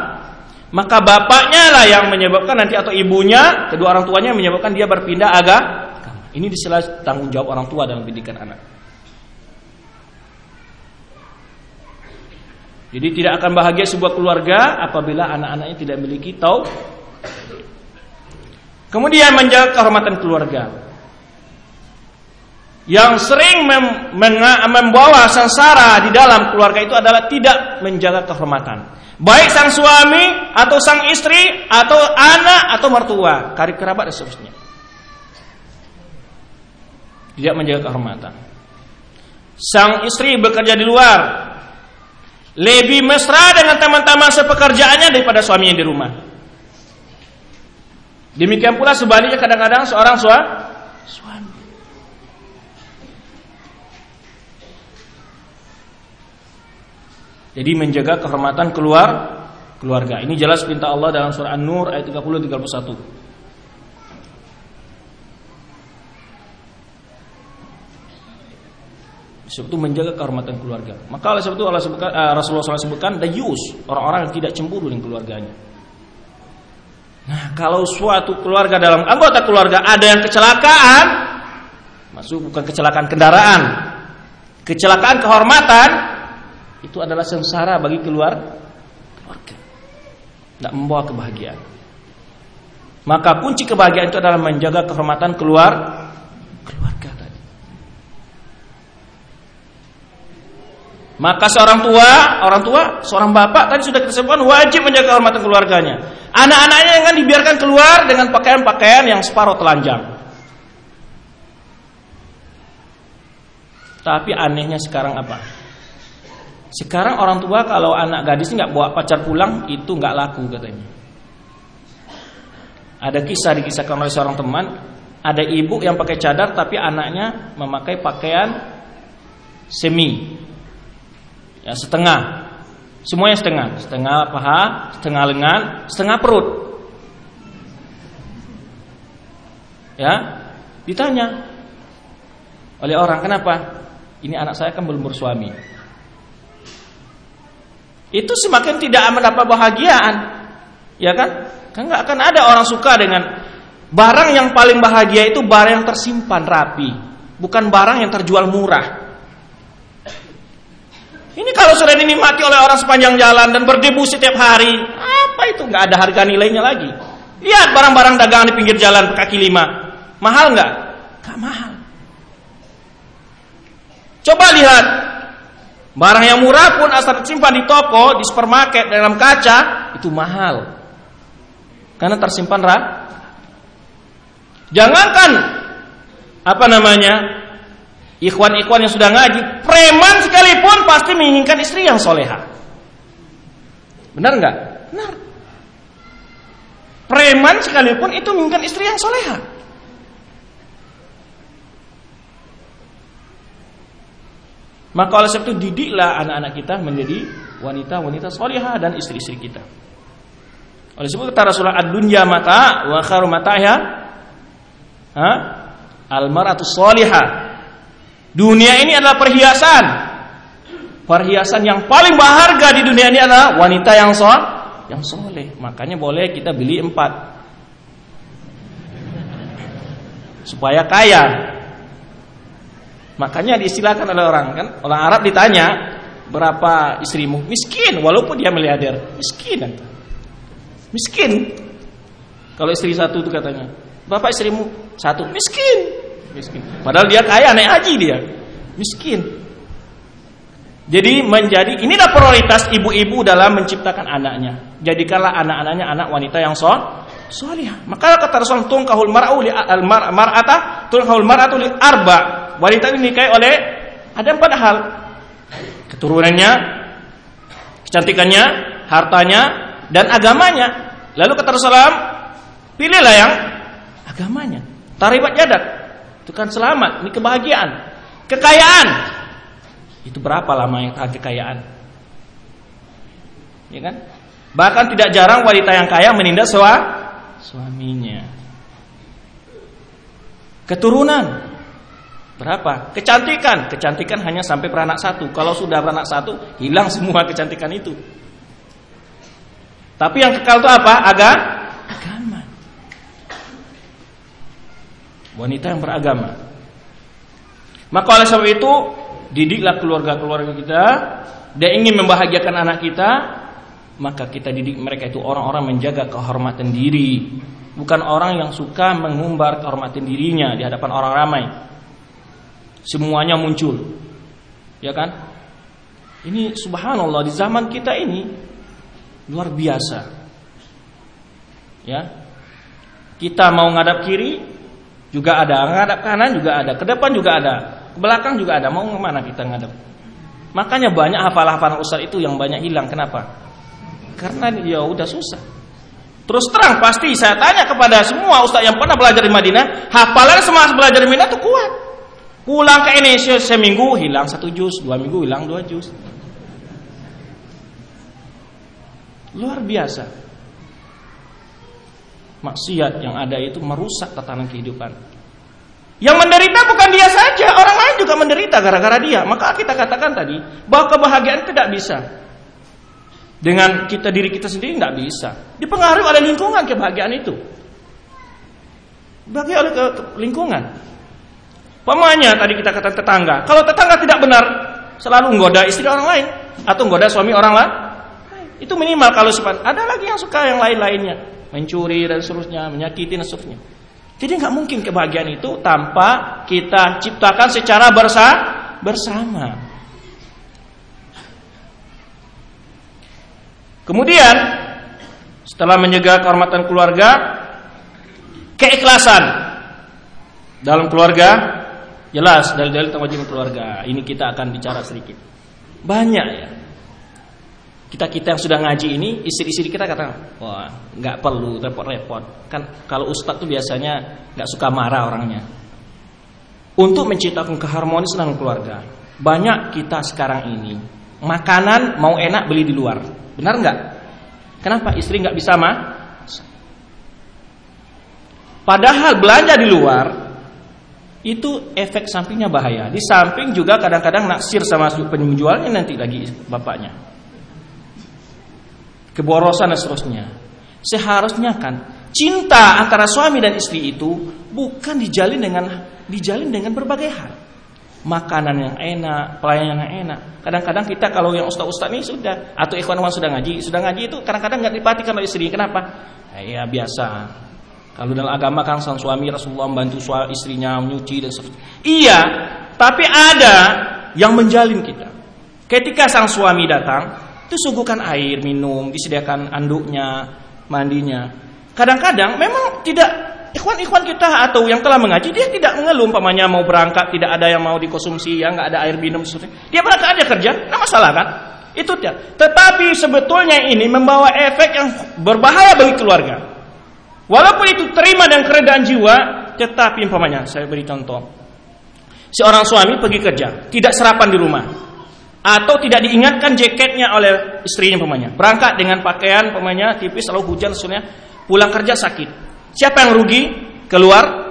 maka bapaknya lah yang menyebabkan nanti atau ibunya, kedua orang tuanya menyebabkan dia berpindah agama. Ini disilas tanggung jawab orang tua dalam pendidikan anak. Jadi tidak akan bahagia sebuah keluarga apabila anak-anaknya tidak memiliki tau. Kemudian menjaga kehormatan keluarga. Yang sering mem membawa sengsara di dalam keluarga itu adalah tidak menjaga kehormatan. Baik sang suami atau sang istri atau anak atau mertua, karib kerabat dan seterusnya. Tidak menjaga kehormatan. Sang istri bekerja di luar, lebih mesra dengan teman-teman sepekerjaannya daripada suaminya di rumah. Demikian pula sebaliknya kadang-kadang seorang suami. Jadi menjaga kehormatan keluar keluarga. Ini jelas perintah Allah dalam surah An-Nur ayat 30 31. Sebab itu menjaga kehormatan keluarga. Maka oleh sebab itu Allah sebutkan, uh, Rasulullah SAW sebutkan dayus, orang-orang yang tidak cemburu dengan keluarganya. Nah, kalau suatu keluarga dalam anggota keluarga ada yang kecelakaan, masuk bukan kecelakaan kendaraan, kecelakaan kehormatan, itu adalah sengsara bagi keluar keluarga. Tidak membawa kebahagiaan. Maka kunci kebahagiaan itu adalah menjaga kehormatan keluar Maka seorang tua, orang tua, seorang bapak tadi sudah kita wajib menjaga kehormatan keluarganya. Anak-anaknya jangan dibiarkan keluar dengan pakaian-pakaian yang separuh telanjang. Tapi anehnya sekarang apa? Sekarang orang tua kalau anak gadis nggak bawa pacar pulang itu nggak laku katanya. Ada kisah dikisahkan oleh seorang teman, ada ibu yang pakai cadar tapi anaknya memakai pakaian semi. Ya setengah. Semuanya setengah. Setengah paha setengah lengan setengah perut. Ya ditanya oleh orang kenapa? Ini anak saya kan belum bersuami itu semakin tidak mendapat bahagiaan. Ya kan? Kan nggak akan ada orang suka dengan barang yang paling bahagia itu barang yang tersimpan rapi. Bukan barang yang terjual murah. Ini kalau sudah dinikmati oleh orang sepanjang jalan dan berdebu setiap hari, apa itu? Nggak ada harga nilainya lagi? Lihat barang-barang dagangan di pinggir jalan kaki lima, mahal nggak? Nggak mahal. Coba lihat barang yang murah pun asal simpan di toko, di supermarket, dalam kaca itu mahal. Karena tersimpan rah. Jangankan apa namanya ikhwan-ikhwan yang sudah ngaji, preman sekalipun pasti menginginkan istri yang soleha. Benar nggak? Benar. Preman sekalipun itu menginginkan istri yang soleha. Maka oleh sebab itu didiklah anak-anak kita menjadi wanita-wanita soleha dan istri-istri kita. Oleh sebab kata Rasulullah ad-dunya mata wa kharu mata'ha ha? al-mar'atu solihah. Dunia ini adalah perhiasan. Perhiasan yang paling berharga di dunia ini adalah wanita yang so yang soleh. Makanya boleh kita beli empat supaya kaya. Makanya diistilahkan oleh orang kan, orang Arab ditanya berapa istrimu? Miskin, walaupun dia miliarder, miskin. Miskin. Kalau istri satu itu katanya, bapak istrimu satu, miskin. Miskin. Padahal dia kaya naik haji dia, miskin. Jadi menjadi inilah prioritas ibu-ibu dalam menciptakan anaknya. Jadikanlah anak-anaknya anak wanita yang so solihah. Maka kata Rasul tungkahul mar'u li al mar'ata tungkahul mar'atu li arba. Wanita ini dinikahi oleh ada empat hal. Keturunannya, kecantikannya, hartanya, dan agamanya. Lalu kata Rasulullah, pilihlah yang agamanya. Taribat jadat. Itu kan selamat, ini kebahagiaan. Kekayaan. Itu berapa lama yang kekayaan? Ya kan? Bahkan tidak jarang wanita yang kaya menindas suaminya. Keturunan. Berapa? Kecantikan. Kecantikan hanya sampai beranak satu. Kalau sudah beranak satu, hilang semua kecantikan itu. Tapi yang kekal itu apa? Agak agama. Wanita yang beragama. Maka oleh sebab itu, didiklah keluarga-keluarga kita. Dia ingin membahagiakan anak kita, maka kita didik mereka itu orang-orang menjaga kehormatan diri, bukan orang yang suka mengumbar kehormatan dirinya di hadapan orang ramai. Semuanya muncul. Ya kan? Ini subhanallah di zaman kita ini luar biasa. Ya. Kita mau ngadap kiri juga ada, ngadap kanan juga ada, ke depan juga ada, ke belakang juga ada. Mau ke mana kita ngadap? Makanya banyak hafal-hafalan ustaz itu yang banyak hilang. Kenapa? Karena ya udah susah. Terus terang pasti saya tanya kepada semua ustaz yang pernah belajar di Madinah, hafalan semua belajar di Madinah itu kuat. Pulang ke Indonesia seminggu hilang satu jus, dua minggu hilang dua jus. Luar biasa. Maksiat yang ada itu merusak tatanan kehidupan. Yang menderita bukan dia saja, orang lain juga menderita gara-gara dia. Maka kita katakan tadi bahwa kebahagiaan tidak bisa dengan kita diri kita sendiri tidak bisa. Dipengaruhi oleh lingkungan kebahagiaan itu. Bagi oleh lingkungan. Pemanya tadi kita kata tetangga. Kalau tetangga tidak benar, selalu menggoda istri orang lain atau menggoda suami orang lain. Itu minimal kalau sifat. Ada lagi yang suka yang lain-lainnya, mencuri dan seterusnya, menyakiti dan seterusnya. Jadi nggak mungkin kebahagiaan itu tanpa kita ciptakan secara bersa bersama. Kemudian setelah menjaga kehormatan keluarga, keikhlasan dalam keluarga Jelas dari dalil kewajiban keluarga. Ini kita akan bicara sedikit. Banyak ya. Kita-kita yang sudah ngaji ini, istri-istri kita kata, wah nggak perlu repot-repot. Kan kalau ustadz tuh biasanya nggak suka marah orangnya. Untuk menciptakan keharmonisan dalam keluarga, banyak kita sekarang ini makanan mau enak beli di luar, benar nggak? Kenapa istri nggak bisa mah? Padahal belanja di luar itu efek sampingnya bahaya. Di samping juga kadang-kadang naksir sama penjualnya nanti lagi bapaknya. Keborosan dan seterusnya. Seharusnya kan cinta antara suami dan istri itu bukan dijalin dengan dijalin dengan berbagai hal. Makanan yang enak, pelayanan yang enak. Kadang-kadang kita kalau yang ustaz-ustaz ini sudah atau ikhwan ikhwan sudah ngaji, sudah ngaji itu kadang-kadang nggak diperhatikan oleh istri. Kenapa? Ya biasa, kalau dalam agama kan sang suami Rasulullah membantu suami istrinya menyuci dan sebagainya. Iya, tapi ada yang menjalin kita. Ketika sang suami datang, itu suguhkan air minum, disediakan anduknya, mandinya. Kadang-kadang memang tidak ikhwan-ikhwan kita atau yang telah mengaji dia tidak mengeluh umpamanya mau berangkat tidak ada yang mau dikonsumsi ya nggak ada air minum seterusnya dia berangkat aja kerja nggak masalah kan itu dia tetapi sebetulnya ini membawa efek yang berbahaya bagi keluarga walaupun itu terima dan keredaan jiwa tetapi umpamanya saya beri contoh. Seorang suami pergi kerja tidak sarapan di rumah. Atau tidak diingatkan jaketnya oleh istrinya umpamanya. Berangkat dengan pakaian umpamanya tipis lalu hujan sebenarnya pulang kerja sakit. Siapa yang rugi? Keluar.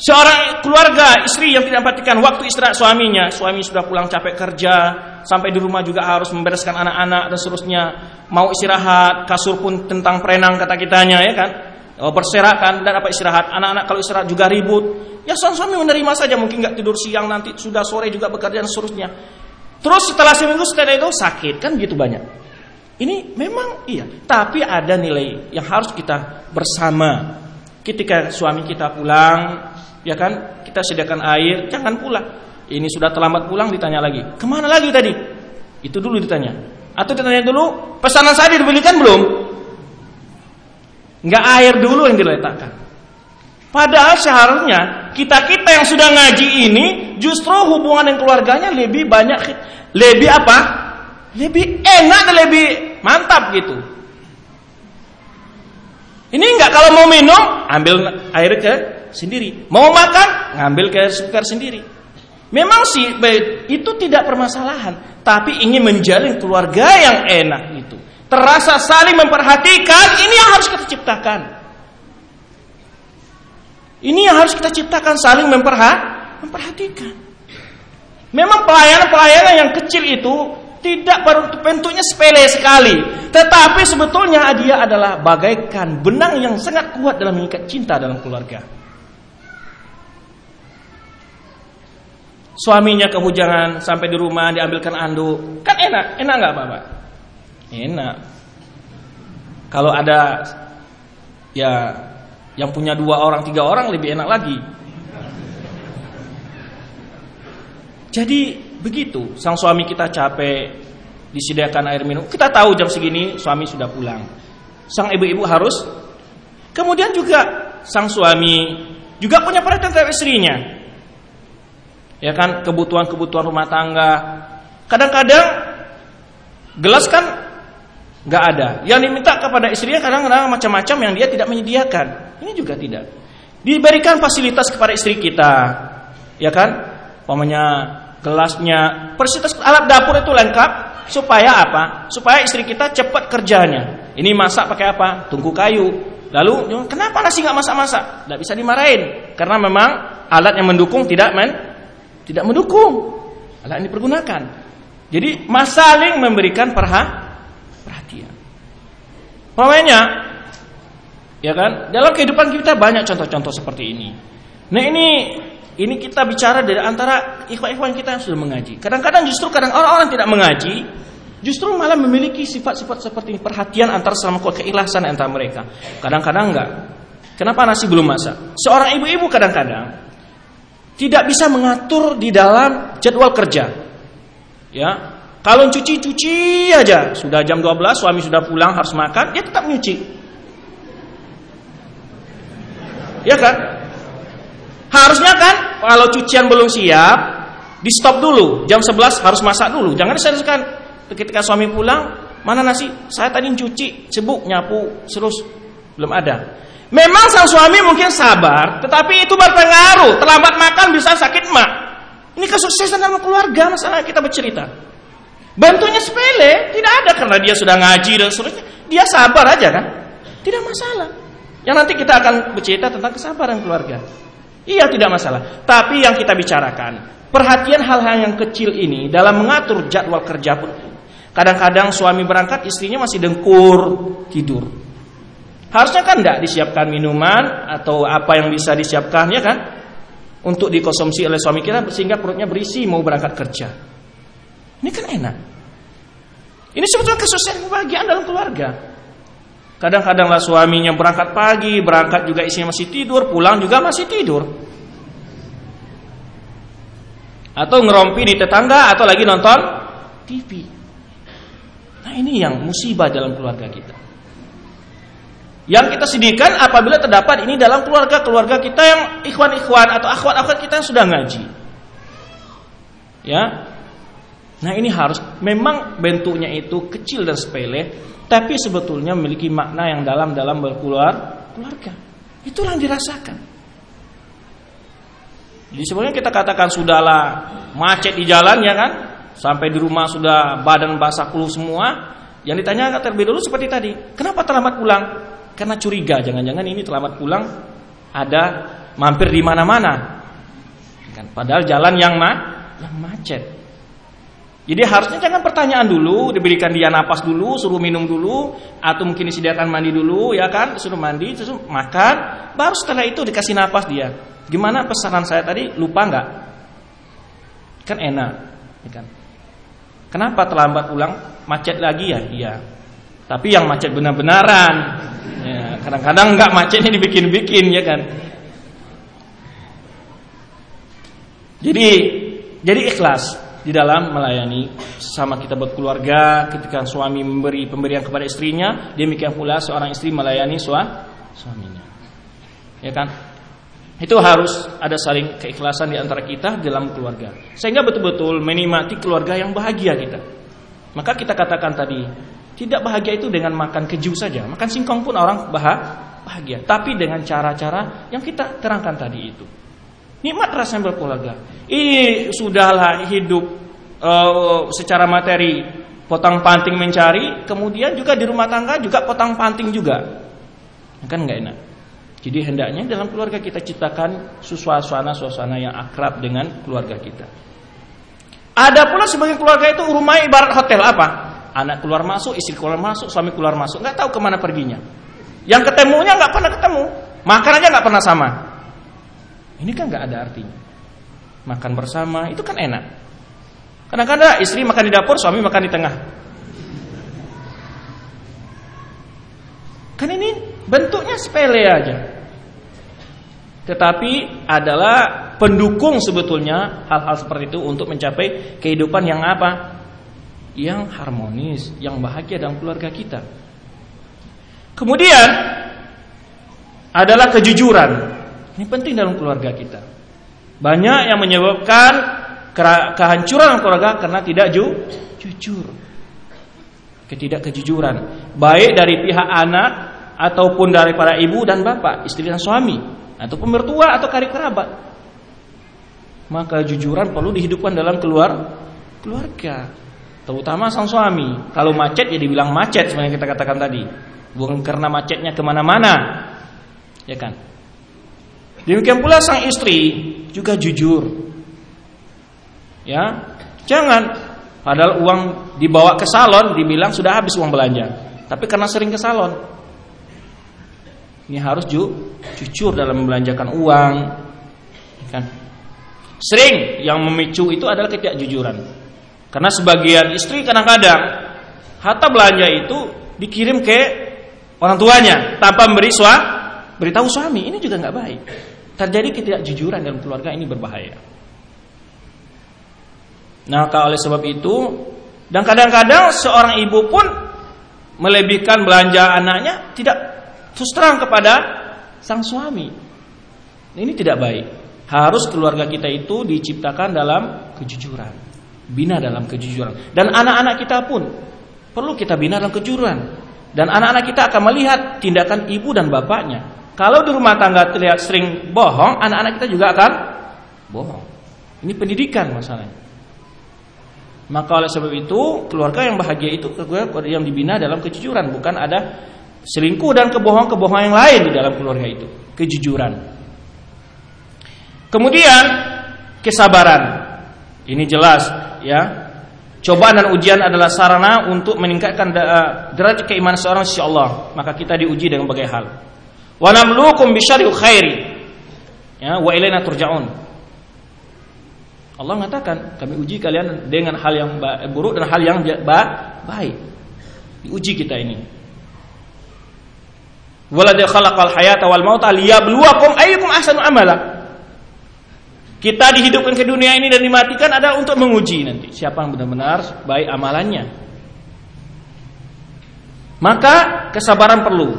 Seorang keluarga istri yang tidak perhatikan waktu istirahat suaminya, suami sudah pulang capek kerja, sampai di rumah juga harus membereskan anak-anak dan seterusnya. Mau istirahat, kasur pun tentang perenang kata kitanya ya kan. Oh, berserakan dan apa istirahat. Anak-anak kalau istirahat juga ribut. Ya suami menerima saja mungkin nggak tidur siang nanti sudah sore juga bekerja dan seterusnya. Terus setelah seminggu setelah itu sakit kan gitu banyak. Ini memang iya, tapi ada nilai yang harus kita bersama. Ketika suami kita pulang, ya kan, kita sediakan air, jangan pulang. Ini sudah terlambat pulang ditanya lagi. Ke mana lagi tadi? Itu dulu ditanya. Atau ditanya dulu, pesanan saya dibelikan belum? Enggak air dulu yang diletakkan. Padahal seharusnya kita-kita yang sudah ngaji ini justru hubungan dengan keluarganya lebih banyak lebih apa? Lebih enak dan lebih mantap gitu. Ini enggak kalau mau minum ambil air ke sendiri, mau makan ngambil ke speaker sendiri. Memang sih itu tidak permasalahan, tapi ingin menjalin keluarga yang enak itu. Terasa saling memperhatikan, ini yang harus kita ciptakan. Ini yang harus kita ciptakan saling memperhatikan. Memang pelayanan-pelayanan yang kecil itu tidak bentuknya sepele sekali, tetapi sebetulnya dia adalah bagaikan benang yang sangat kuat dalam mengikat cinta dalam keluarga. Suaminya kehujanan sampai di rumah diambilkan anduk, kan enak, enak nggak bapak? Enak. Kalau ada ya yang punya dua orang tiga orang lebih enak lagi. Jadi Begitu, sang suami kita capek, disediakan air minum. Kita tahu jam segini suami sudah pulang. Sang ibu-ibu harus. Kemudian juga sang suami juga punya perhatian terhadap istrinya. Ya kan, kebutuhan-kebutuhan rumah tangga. Kadang-kadang gelas kan nggak ada. Yang diminta kepada istrinya kadang-kadang macam-macam yang dia tidak menyediakan. Ini juga tidak. Diberikan fasilitas kepada istri kita. Ya kan? Pokoknya gelasnya, persitas alat dapur itu lengkap supaya apa? Supaya istri kita cepat kerjanya. Ini masak pakai apa? Tungku kayu. Lalu kenapa nasi nggak masak-masak? Tidak bisa dimarahin karena memang alat yang mendukung tidak men tidak mendukung. Alat yang dipergunakan. Jadi masaling memberikan perha perhatian. Pokoknya ya kan dalam kehidupan kita banyak contoh-contoh seperti ini. Nah ini ini kita bicara dari antara ikhwan-ikhwan kita yang sudah mengaji. Kadang-kadang justru kadang orang-orang tidak mengaji, justru malah memiliki sifat-sifat seperti ini, perhatian antara selama keikhlasan antara mereka. Kadang-kadang enggak. Kenapa nasi belum masak? Seorang ibu-ibu kadang-kadang tidak bisa mengatur di dalam jadwal kerja. Ya, kalau cuci-cuci aja, sudah jam 12, suami sudah pulang harus makan, dia tetap nyuci. Ya kan? Harusnya kan kalau cucian belum siap, di stop dulu. Jam 11 harus masak dulu. Jangan diselesaikan. Ketika suami pulang, mana nasi? Saya tadi cuci, sibuk nyapu, terus belum ada. Memang sang suami mungkin sabar, tetapi itu berpengaruh. Terlambat makan bisa sakit mak. Ini kesuksesan dalam keluarga masalah kita bercerita. Bantunya sepele, tidak ada karena dia sudah ngaji dan seterusnya. Dia sabar aja kan? Tidak masalah. Yang nanti kita akan bercerita tentang kesabaran keluarga. Iya tidak masalah. Tapi yang kita bicarakan, perhatian hal-hal yang kecil ini dalam mengatur jadwal kerja pun. Kadang-kadang suami berangkat, istrinya masih dengkur, tidur. Harusnya kan tidak disiapkan minuman atau apa yang bisa disiapkan ya kan? Untuk dikonsumsi oleh suami kita sehingga perutnya berisi mau berangkat kerja. Ini kan enak. Ini sebetulnya kesuksesan kebahagiaan dalam keluarga. Kadang-kadanglah suaminya berangkat pagi, berangkat juga isinya masih tidur, pulang juga masih tidur. atau ngerompi di tetangga atau lagi nonton TV. Nah, ini yang musibah dalam keluarga kita. Yang kita sedihkan apabila terdapat ini dalam keluarga-keluarga kita yang ikhwan-ikhwan atau akhwat-akhwat kita yang sudah ngaji. Ya. Nah, ini harus memang bentuknya itu kecil dan sepele, tapi sebetulnya memiliki makna yang dalam dalam berkeluar keluarga. Itulah yang dirasakan. Jadi sebenarnya kita katakan sudahlah macet di jalan ya kan, sampai di rumah sudah badan basah kulu semua. Yang ditanya terlebih dulu seperti tadi, kenapa terlambat pulang? Karena curiga, jangan-jangan ini terlambat pulang ada mampir di mana-mana. Kan padahal jalan yang ma yang macet. Jadi harusnya jangan pertanyaan dulu, diberikan dia napas dulu, suruh minum dulu, atau mungkin disediakan mandi dulu, ya kan, suruh mandi, terus makan, baru setelah itu dikasih napas dia. Gimana pesanan saya tadi? Lupa nggak? Kan enak, ya kan? Kenapa terlambat pulang? Macet lagi ya? Iya. Tapi yang macet benar-benaran. Ya, kadang-kadang nggak macetnya dibikin-bikin ya kan. Jadi jadi ikhlas di dalam melayani sama kita berkeluarga ketika suami memberi pemberian kepada istrinya demikian pula seorang istri melayani suaminya ya kan itu harus ada saling keikhlasan di antara kita dalam keluarga sehingga betul-betul menikmati keluarga yang bahagia kita maka kita katakan tadi tidak bahagia itu dengan makan keju saja. Makan singkong pun orang bahagia. Tapi dengan cara-cara yang kita terangkan tadi itu. Nikmat rasanya berkeluarga. Ini sudahlah hidup uh, secara materi potang panting mencari, kemudian juga di rumah tangga juga potang panting juga. Kan nggak enak. Jadi hendaknya dalam keluarga kita ciptakan suasana-suasana yang akrab dengan keluarga kita. Ada pula sebagai keluarga itu rumah ibarat hotel apa? anak keluar masuk, istri keluar masuk, suami keluar masuk, nggak tahu ke mana perginya. Yang ketemunya nggak pernah ketemu, makan aja nggak pernah sama. Ini kan nggak ada artinya. Makan bersama itu kan enak. Kadang-kadang istri makan di dapur, suami makan di tengah. Kan ini bentuknya sepele aja. Tetapi adalah pendukung sebetulnya hal-hal seperti itu untuk mencapai kehidupan yang apa? yang harmonis, yang bahagia dalam keluarga kita. Kemudian adalah kejujuran. Ini penting dalam keluarga kita. Banyak yang menyebabkan kehancuran keluarga karena tidak ju jujur. Ketidak kejujuran, baik dari pihak anak ataupun dari para ibu dan bapak, istri dan suami, ataupun mertua atau karib kerabat. Maka jujuran perlu dihidupkan dalam keluar keluarga terutama sang suami. Kalau macet ya dibilang macet sebenarnya kita katakan tadi, bukan karena macetnya ke mana-mana, ya kan? Demikian pula sang istri juga jujur, ya jangan padahal uang dibawa ke salon dibilang sudah habis uang belanja, tapi karena sering ke salon, ini harus ju jujur dalam membelanjakan uang, kan? Sering yang memicu itu adalah ketidakjujuran. Karena sebagian istri kadang-kadang harta belanja itu dikirim ke orang tuanya tanpa memberi sua, beritahu suami. Ini juga nggak baik. Terjadi ketidakjujuran dalam keluarga ini berbahaya. Nah, oleh sebab itu dan kadang-kadang seorang ibu pun melebihkan belanja anaknya tidak terus terang kepada sang suami. Ini tidak baik. Harus keluarga kita itu diciptakan dalam kejujuran bina dalam kejujuran. Dan anak-anak kita pun perlu kita bina dalam kejujuran. Dan anak-anak kita akan melihat tindakan ibu dan bapaknya. Kalau di rumah tangga terlihat sering bohong, anak-anak kita juga akan bohong. Ini pendidikan masalahnya. Maka oleh sebab itu, keluarga yang bahagia itu keluarga yang dibina dalam kejujuran, bukan ada selingkuh dan kebohongan-kebohongan yang lain di dalam keluarga itu. Kejujuran. Kemudian kesabaran. Ini jelas ya. Cobaan dan ujian adalah sarana untuk meningkatkan eh, derajat keimanan seorang sisi. Maka kita diuji dengan berbagai hal. Wa namlukum bisyarri khairi. Ya, wa ilaina turja'un. Allah mengatakan, kami uji kalian dengan hal yang buruk dan hal yang baik. Diuji kita ini. Waladhi khalaqal hayata wal mauta liyabluwakum ayyukum ahsanu amala. Kita dihidupkan ke dunia ini dan dimatikan adalah untuk menguji nanti siapa yang benar-benar baik amalannya. Maka kesabaran perlu.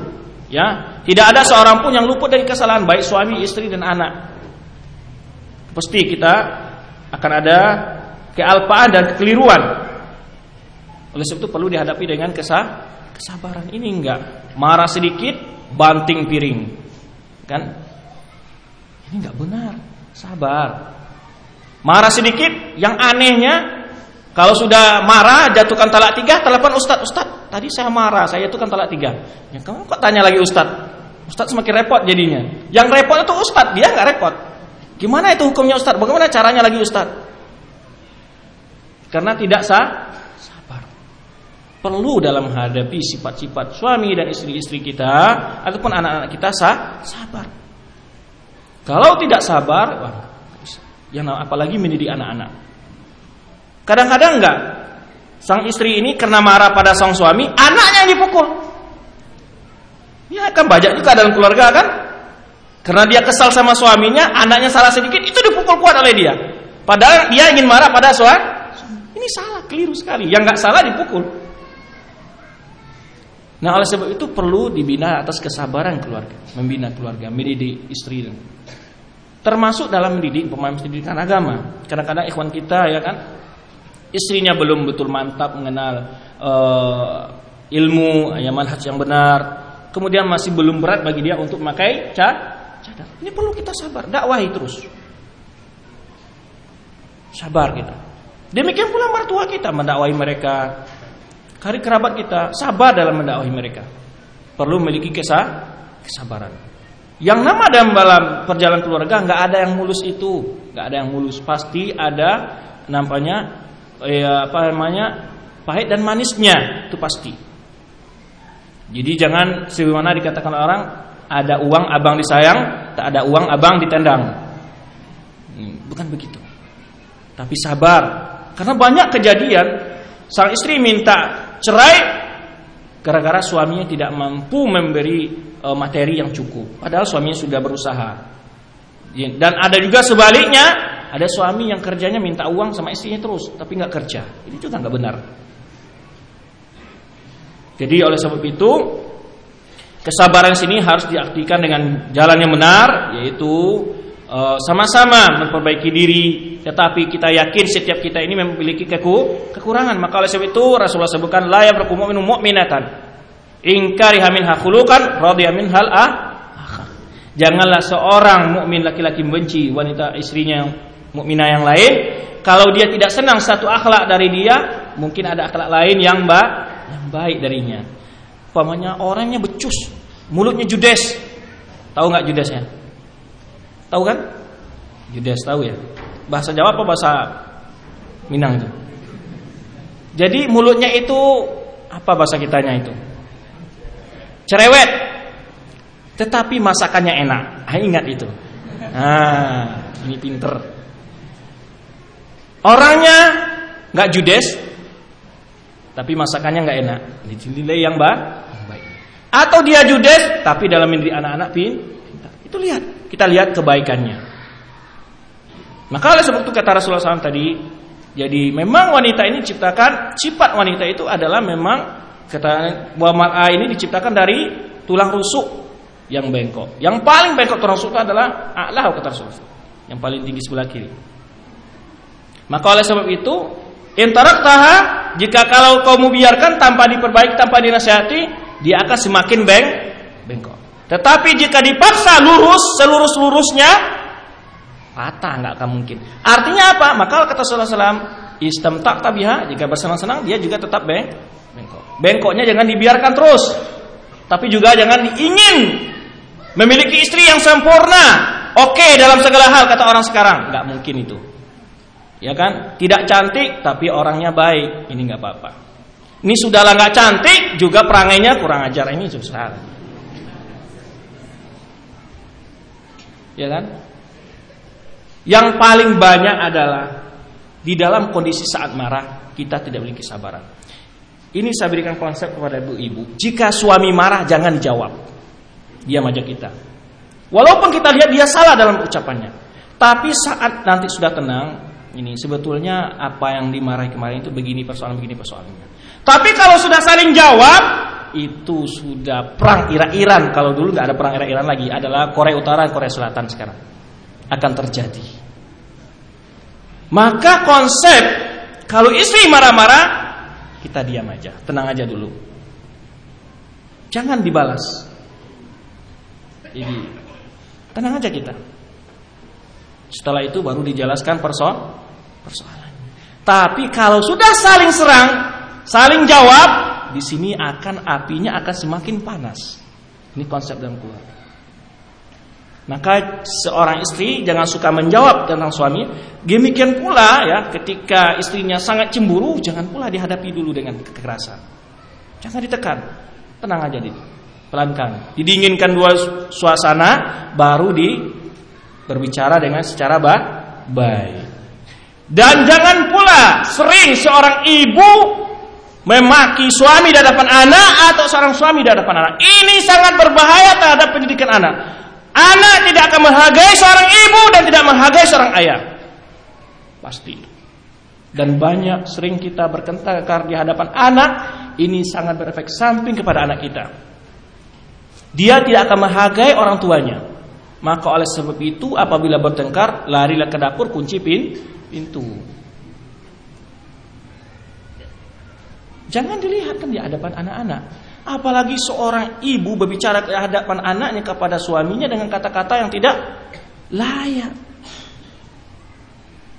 Ya, tidak ada seorang pun yang luput dari kesalahan baik suami, istri dan anak. Pasti kita akan ada kealpaan dan kekeliruan. Oleh sebab itu perlu dihadapi dengan kesah, kesabaran. Ini enggak marah sedikit banting piring. Kan? Ini enggak benar. Sabar. Marah sedikit, yang anehnya kalau sudah marah jatuhkan talak tiga, telepon ustad, ustad. Tadi saya marah, saya jatuhkan talak tiga. Ya kamu kok tanya lagi ustad? Ustad semakin repot jadinya. Yang repot itu ustad, dia nggak repot. Gimana itu hukumnya ustad? Bagaimana caranya lagi ustad? Karena tidak sah, sabar. Perlu dalam menghadapi sifat-sifat suami dan istri-istri kita ataupun anak-anak kita sah, sabar. Kalau tidak sabar, wah, yang apalagi mendidik anak-anak. Kadang-kadang enggak sang istri ini karena marah pada sang suami, anaknya yang dipukul. Ya kan banyak juga dalam keluarga kan? Karena dia kesal sama suaminya, anaknya salah sedikit, itu dipukul kuat oleh dia. Padahal dia ingin marah pada suami, ini salah, keliru sekali. Yang nggak salah dipukul. Nah, oleh sebab itu perlu dibina atas kesabaran keluarga, membina keluarga, mendidik istri dan termasuk dalam mendidik pemahaman pendidikan agama. Kadang-kadang ikhwan kita ya kan istrinya belum betul mantap mengenal uh, ilmu ya manhaj yang benar, kemudian masih belum berat bagi dia untuk memakai cadar. Ini perlu kita sabar, dakwahi terus. Sabar kita. Demikian pula mertua kita mendakwahi mereka, kari kerabat kita sabar dalam mendakwahi mereka. Perlu memiliki kesah, kesabaran. Yang nama dalam dalam perjalanan keluarga nggak ada yang mulus itu, nggak ada yang mulus. Pasti ada nampaknya ya apa namanya pahit dan manisnya itu pasti. Jadi jangan sebagaimana dikatakan orang ada uang abang disayang, tak ada uang abang ditendang. Hmm, bukan begitu. Tapi sabar, karena banyak kejadian sang istri minta cerai gara-gara suaminya tidak mampu memberi e, materi yang cukup. Padahal suaminya sudah berusaha. Dan ada juga sebaliknya, ada suami yang kerjanya minta uang sama istrinya terus, tapi nggak kerja. Ini juga nggak benar. Jadi oleh sebab itu kesabaran sini harus diartikan dengan jalan yang benar, yaitu Eh, sama-sama memperbaiki diri. Tetapi kita yakin setiap kita ini memiliki keku, kekurangan. Maka oleh sebab itu Rasulullah sebutkan la yabraku mu'minu mu'minatan in kariha minha khuluqan radiya hal ah janganlah seorang mukmin laki-laki membenci wanita istrinya mukminah yang lain. Kalau dia tidak senang satu akhlak dari dia mungkin ada akhlak lain yang ba yang baik darinya Pamanya orangnya becus mulutnya judes tahu nggak judesnya Tahu kan? Judas tahu ya. Bahasa Jawa apa bahasa Minang itu? Jadi mulutnya itu apa bahasa kitanya itu? Cerewet. Tetapi masakannya enak. Ah, ingat itu. Ah, ini pinter. Orangnya nggak judes, tapi masakannya nggak enak. Dinilai yang baik. Atau dia judes, tapi dalam mendidik anak-anak pin, itu lihat. Kita lihat kebaikannya. Maka oleh sebab itu kata Rasulullah SAW tadi, jadi memang wanita ini diciptakan, sifat wanita itu adalah memang kata A ini diciptakan dari tulang rusuk yang bengkok. Yang paling bengkok tulang rusuk itu adalah a'lah kata Rasulullah. Yang paling tinggi sebelah kiri. Maka oleh sebab itu, intarak taha jika kalau kau biarkan tanpa diperbaiki, tanpa dinasihati, dia akan semakin beng bengkok. Tetapi jika dipaksa lurus selurus-lurusnya patah nggak akan mungkin. Artinya apa? Maka kata Rasulullah SAW, tak tabiha jika bersenang-senang dia juga tetap beng bengkok. Bengkoknya jangan dibiarkan terus. Tapi juga jangan ingin memiliki istri yang sempurna. Oke okay, dalam segala hal kata orang sekarang, nggak mungkin itu. Ya kan? Tidak cantik tapi orangnya baik. Ini nggak apa-apa. Ini sudahlah nggak cantik juga perangainya kurang ajar ini susah. Ya kan? Yang paling banyak adalah di dalam kondisi saat marah kita tidak memiliki kesabaran. Ini saya berikan konsep kepada ibu-ibu. Jika suami marah jangan dijawab. Dia aja kita. Walaupun kita lihat dia salah dalam ucapannya. Tapi saat nanti sudah tenang, ini sebetulnya apa yang dimarahi kemarin itu begini persoalan begini persoalannya. Tapi kalau sudah saling jawab, itu sudah perang Iran-Iran. Kalau dulu nggak ada perang Iran-Iran lagi, adalah Korea Utara Korea Selatan sekarang akan terjadi. Maka konsep kalau istri marah-marah, kita diam aja, tenang aja dulu. Jangan dibalas. Jadi tenang aja kita. Setelah itu baru dijelaskan persoal persoalan. Tapi kalau sudah saling serang, saling jawab, di sini akan apinya akan semakin panas. Ini konsep dalam keluarga. Maka seorang istri jangan suka menjawab tentang suami. Demikian pula ya, ketika istrinya sangat cemburu, jangan pula dihadapi dulu dengan kekerasan. Jangan ditekan. Tenang aja di pelankan. Didinginkan dua suasana baru di berbicara dengan secara baik. Dan jangan pula sering seorang ibu memaki suami di hadapan anak atau seorang suami di hadapan anak. Ini sangat berbahaya terhadap pendidikan anak. Anak tidak akan menghargai seorang ibu dan tidak menghargai seorang ayah. Pasti. Dan banyak sering kita berkentakar di hadapan anak, ini sangat berefek samping kepada anak kita. Dia tidak akan menghargai orang tuanya. Maka oleh sebab itu apabila bertengkar larilah ke dapur kunci pin pintu. Jangan dilihat kan di hadapan anak-anak. Apalagi seorang ibu berbicara ke hadapan anaknya kepada suaminya dengan kata-kata yang tidak layak.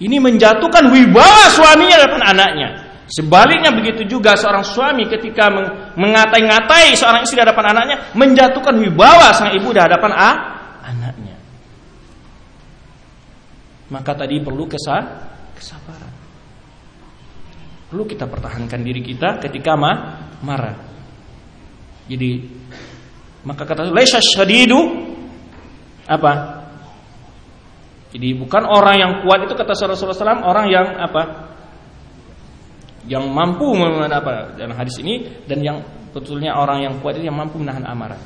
Ini menjatuhkan wibawa suaminya hadapan anaknya. Sebaliknya begitu juga seorang suami ketika mengatai-ngatai seorang istri di hadapan anaknya menjatuhkan wibawa sang ibu di hadapan ah, anaknya. Maka tadi perlu kesah, kesabaran. Perlu kita pertahankan diri kita ketika ma marah. Jadi maka kata laisa syadidu apa? Jadi bukan orang yang kuat itu kata Rasulullah SAW orang yang apa? Yang mampu menahan apa dalam hadis ini dan yang betulnya orang yang kuat itu yang mampu menahan amarah.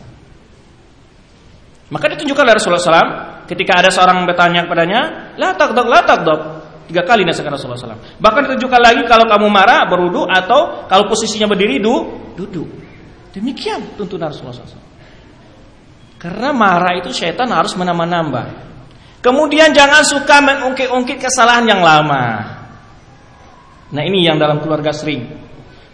Maka ditunjukkan oleh Rasulullah SAW ketika ada seorang bertanya kepadanya, la takdok, la takdok. Tiga kali nasihat Rasulullah SAW. Bahkan ditunjukkan lagi kalau kamu marah berudu atau kalau posisinya berdiri du, duduk. Demikian tuntunan Rasulullah SAW. Karena marah itu syaitan harus menambah-nambah. Kemudian jangan suka mengungkit-ungkit kesalahan yang lama. Nah ini yang dalam keluarga sering.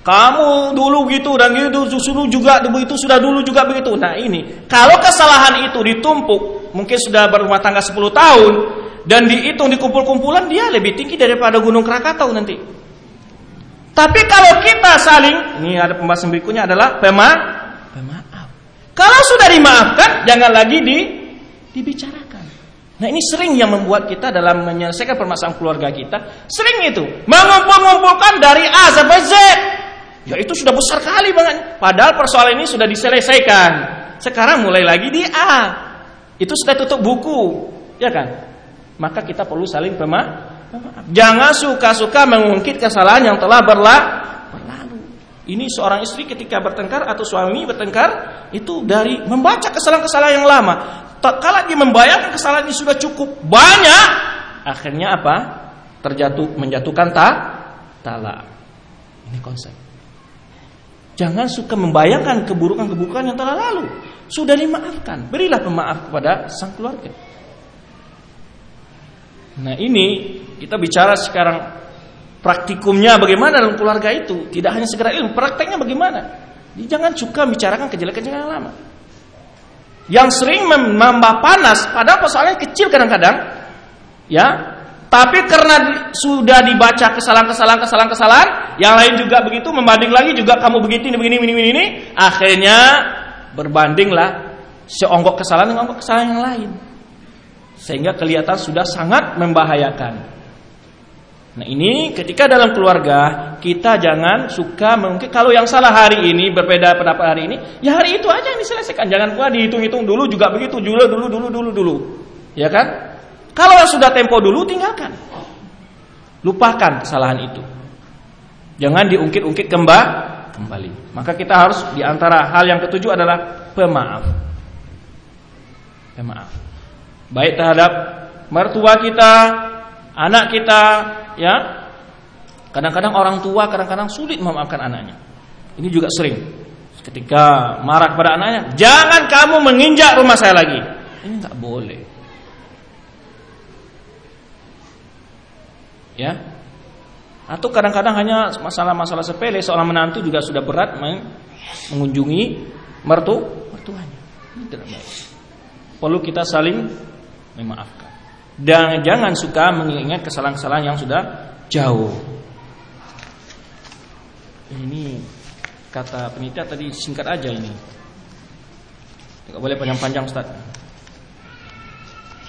Kamu dulu gitu dan gitu dulu juga itu sudah dulu juga begitu. Nah ini kalau kesalahan itu ditumpuk mungkin sudah berumah tangga 10 tahun dan dihitung dikumpul-kumpulan dia lebih tinggi daripada Gunung Krakatau nanti. Tapi kalau kita saling ini ada pembahasan berikutnya adalah pema, pemaaf. Kalau sudah dimaafkan jangan lagi di dibicarakan. Nah ini sering yang membuat kita dalam menyelesaikan permasalahan keluarga kita sering itu mengumpul-ngumpulkan dari A sampai Z Ya itu sudah besar kali banget. Padahal persoalan ini sudah diselesaikan. Sekarang mulai lagi di A. Itu sudah tutup buku, ya kan? Maka kita perlu saling pemaaf. Jangan suka-suka mengungkit kesalahan yang telah berla berlalu. Ini seorang istri ketika bertengkar atau suami bertengkar itu dari membaca kesalahan-kesalahan yang lama. Tak kala dia membayangkan kesalahan ini sudah cukup banyak, akhirnya apa? Terjatuh menjatuhkan tak talak. Ini konsep. Jangan suka membayangkan keburukan-keburukan yang telah lalu. Sudah dimaafkan. Berilah pemaaf kepada sang keluarga. Nah ini kita bicara sekarang praktikumnya bagaimana dalam keluarga itu. Tidak hanya segera ilmu, prakteknya bagaimana. Jadi jangan suka bicarakan kejelekan-kejelekan yang lama. Yang sering menambah panas, padahal persoalannya kecil kadang-kadang. Ya, tapi karena sudah dibaca kesalahan-kesalahan kesalahan-kesalahan, yang lain juga begitu, membanding lagi juga kamu begini begini begini begini, akhirnya berbandinglah seonggok kesalahan dengan onggok kesalahan yang lain. Sehingga kelihatan sudah sangat membahayakan. Nah ini ketika dalam keluarga kita jangan suka mungkin kalau yang salah hari ini berbeda pendapat hari ini ya hari itu aja yang diselesaikan jangan pula dihitung-hitung dulu juga begitu dulu dulu dulu dulu dulu ya kan kalau sudah tempo dulu tinggalkan. Lupakan kesalahan itu. Jangan diungkit-ungkit kembali. Maka kita harus di antara hal yang ketujuh adalah pemaaf. Pemaaf. Baik terhadap mertua kita, anak kita, ya. Kadang-kadang orang tua kadang-kadang sulit memaafkan anaknya. Ini juga sering. Ketika marah kepada anaknya, jangan kamu menginjak rumah saya lagi. Ini nggak boleh. Ya. Atau kadang-kadang hanya masalah-masalah sepele seorang menantu juga sudah berat mengunjungi mertu mertuanya. Ini tidak baik. Perlu kita saling memaafkan. Dan jangan suka mengingat kesalahan-kesalahan yang sudah jauh. Ini kata penitia tadi singkat aja ini. Tidak boleh panjang-panjang Ustaz.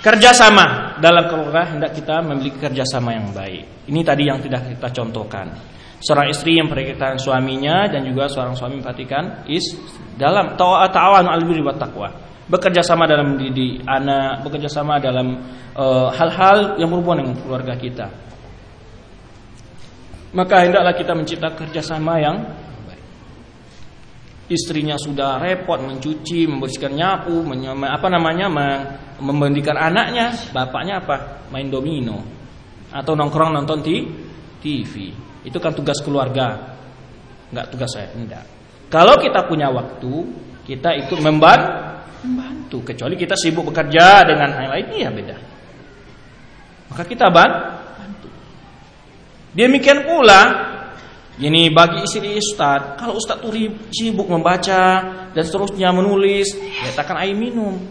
Kerjasama dalam keluarga hendak kita memiliki kerjasama yang baik. Ini tadi yang tidak kita contohkan. Seorang istri yang perhatikan suaminya dan juga seorang suami memperhatikan is dalam ta'awun al birri wat taqwa. Bekerja sama dalam mendidik anak, bekerja sama dalam eh, hal-hal uh, yang berhubungan dengan keluarga kita. Maka hendaklah kita menciptakan kerjasama yang istrinya sudah repot mencuci, membersihkan nyapu, apa namanya, memandikan anaknya, bapaknya apa? Main domino atau nongkrong nonton di TV. Itu kan tugas keluarga. Enggak tugas saya, enggak. Kalau kita punya waktu, kita ikut membantu. Kecuali kita sibuk bekerja dengan hal lain, ya beda. Maka kita bantu. Demikian pula ini bagi istri ustad, kalau ustad tuh sibuk membaca dan seterusnya menulis, letakkan air minum.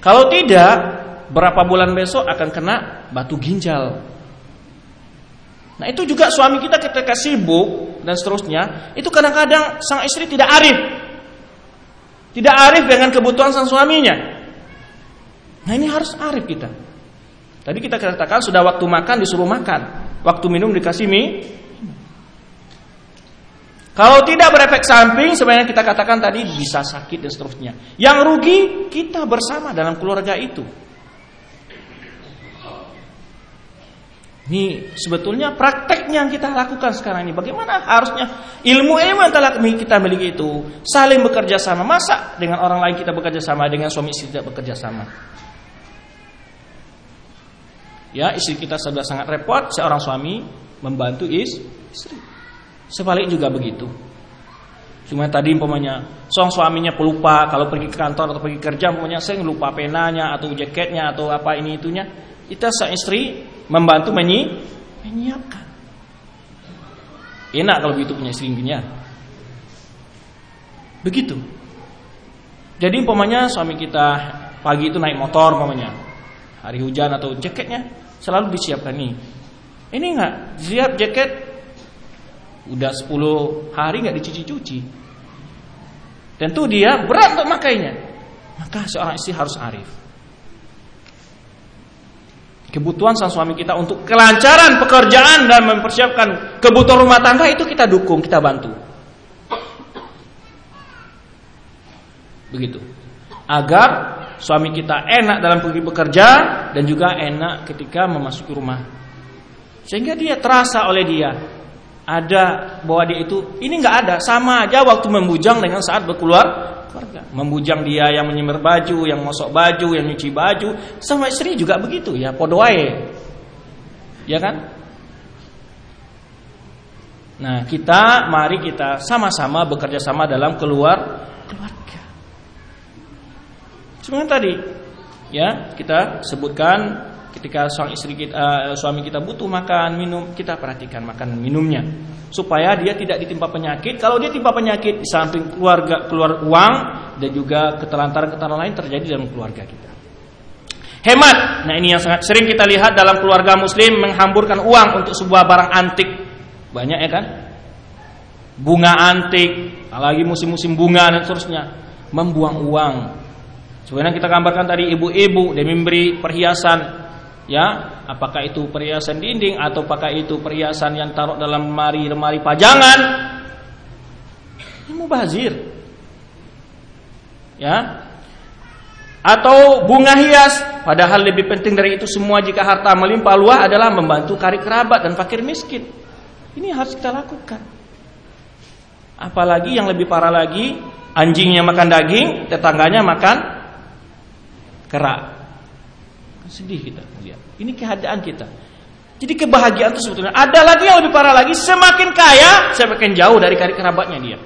Kalau tidak, berapa bulan besok akan kena batu ginjal. Nah itu juga suami kita ketika sibuk dan seterusnya, itu kadang-kadang sang istri tidak arif. Tidak arif dengan kebutuhan sang suaminya. Nah ini harus arif kita. Tadi kita katakan sudah waktu makan disuruh makan, waktu minum dikasih mie, kalau tidak berefek samping, sebenarnya kita katakan tadi bisa sakit dan seterusnya. Yang rugi kita bersama dalam keluarga itu. Ini sebetulnya prakteknya yang kita lakukan sekarang ini. Bagaimana harusnya ilmu ilmu yang telah kita miliki itu saling bekerja sama. Masa dengan orang lain kita bekerja sama, dengan suami istri tidak bekerja sama? Ya, istri kita sudah sangat repot, seorang suami membantu istri. Sebaliknya juga begitu. Cuma tadi umpamanya seorang suaminya pelupa kalau pergi ke kantor atau pergi kerja umpamanya saya lupa penanya atau jaketnya atau apa ini itunya. Kita sang istri membantu menyi menyiapkan. Enak kalau begitu punya istrinya. Begitu. Jadi umpamanya suami kita pagi itu naik motor umpamanya. Hari hujan atau jaketnya selalu disiapkan nih. Ini enggak siap jaket Udah 10 hari nggak dicuci-cuci. Tentu dia berat untuk makainya. Maka seorang istri harus arif. Kebutuhan sang suami kita untuk kelancaran pekerjaan dan mempersiapkan kebutuhan rumah tangga itu kita dukung, kita bantu. Begitu. Agar suami kita enak dalam pergi bekerja dan juga enak ketika memasuki rumah. Sehingga dia terasa oleh dia ada bahwa dia itu ini nggak ada. Sama aja waktu membujang dengan saat berkeluar keluarga. Membujang dia yang menyemir baju yang mosok baju yang nyuci baju. Sama istri juga begitu. Ya podoae ya kan? Nah kita mari kita sama-sama bekerja sama dalam keluar keluarga. Sebenarnya tadi ya kita sebutkan ketika suami istri kita, uh, suami kita butuh makan minum kita perhatikan makan minumnya. Supaya dia tidak ditimpa penyakit. Kalau dia timpa penyakit di samping keluarga keluar uang dan juga ketelantaran-ketelantaran lain terjadi dalam keluarga kita. Hemat! Nah ini yang sangat sering kita lihat dalam keluarga muslim menghamburkan uang untuk sebuah barang antik. Banyak ya kan? Bunga antik apalagi musim-musim bunga dan seterusnya. Membuang uang. Sebenarnya kita gambarkan tadi ibu-ibu dan memberi perhiasan ya apakah itu perhiasan dinding atau apakah itu perhiasan yang taruh dalam lemari-lemari pajangan? Ini mubazir. Ya. Atau bunga hias. Padahal lebih penting dari itu semua jika harta melimpah luah adalah membantu kari kerabat dan fakir miskin. Ini harus kita lakukan. Apalagi yang lebih parah lagi anjingnya makan daging tetangganya makan kerak Sedih kita lihat. Ini keadaan kita. Jadi kebahagiaan itu sebetulnya ada lagi yang lebih parah lagi, semakin kaya semakin jauh dari kari kerabatnya dia.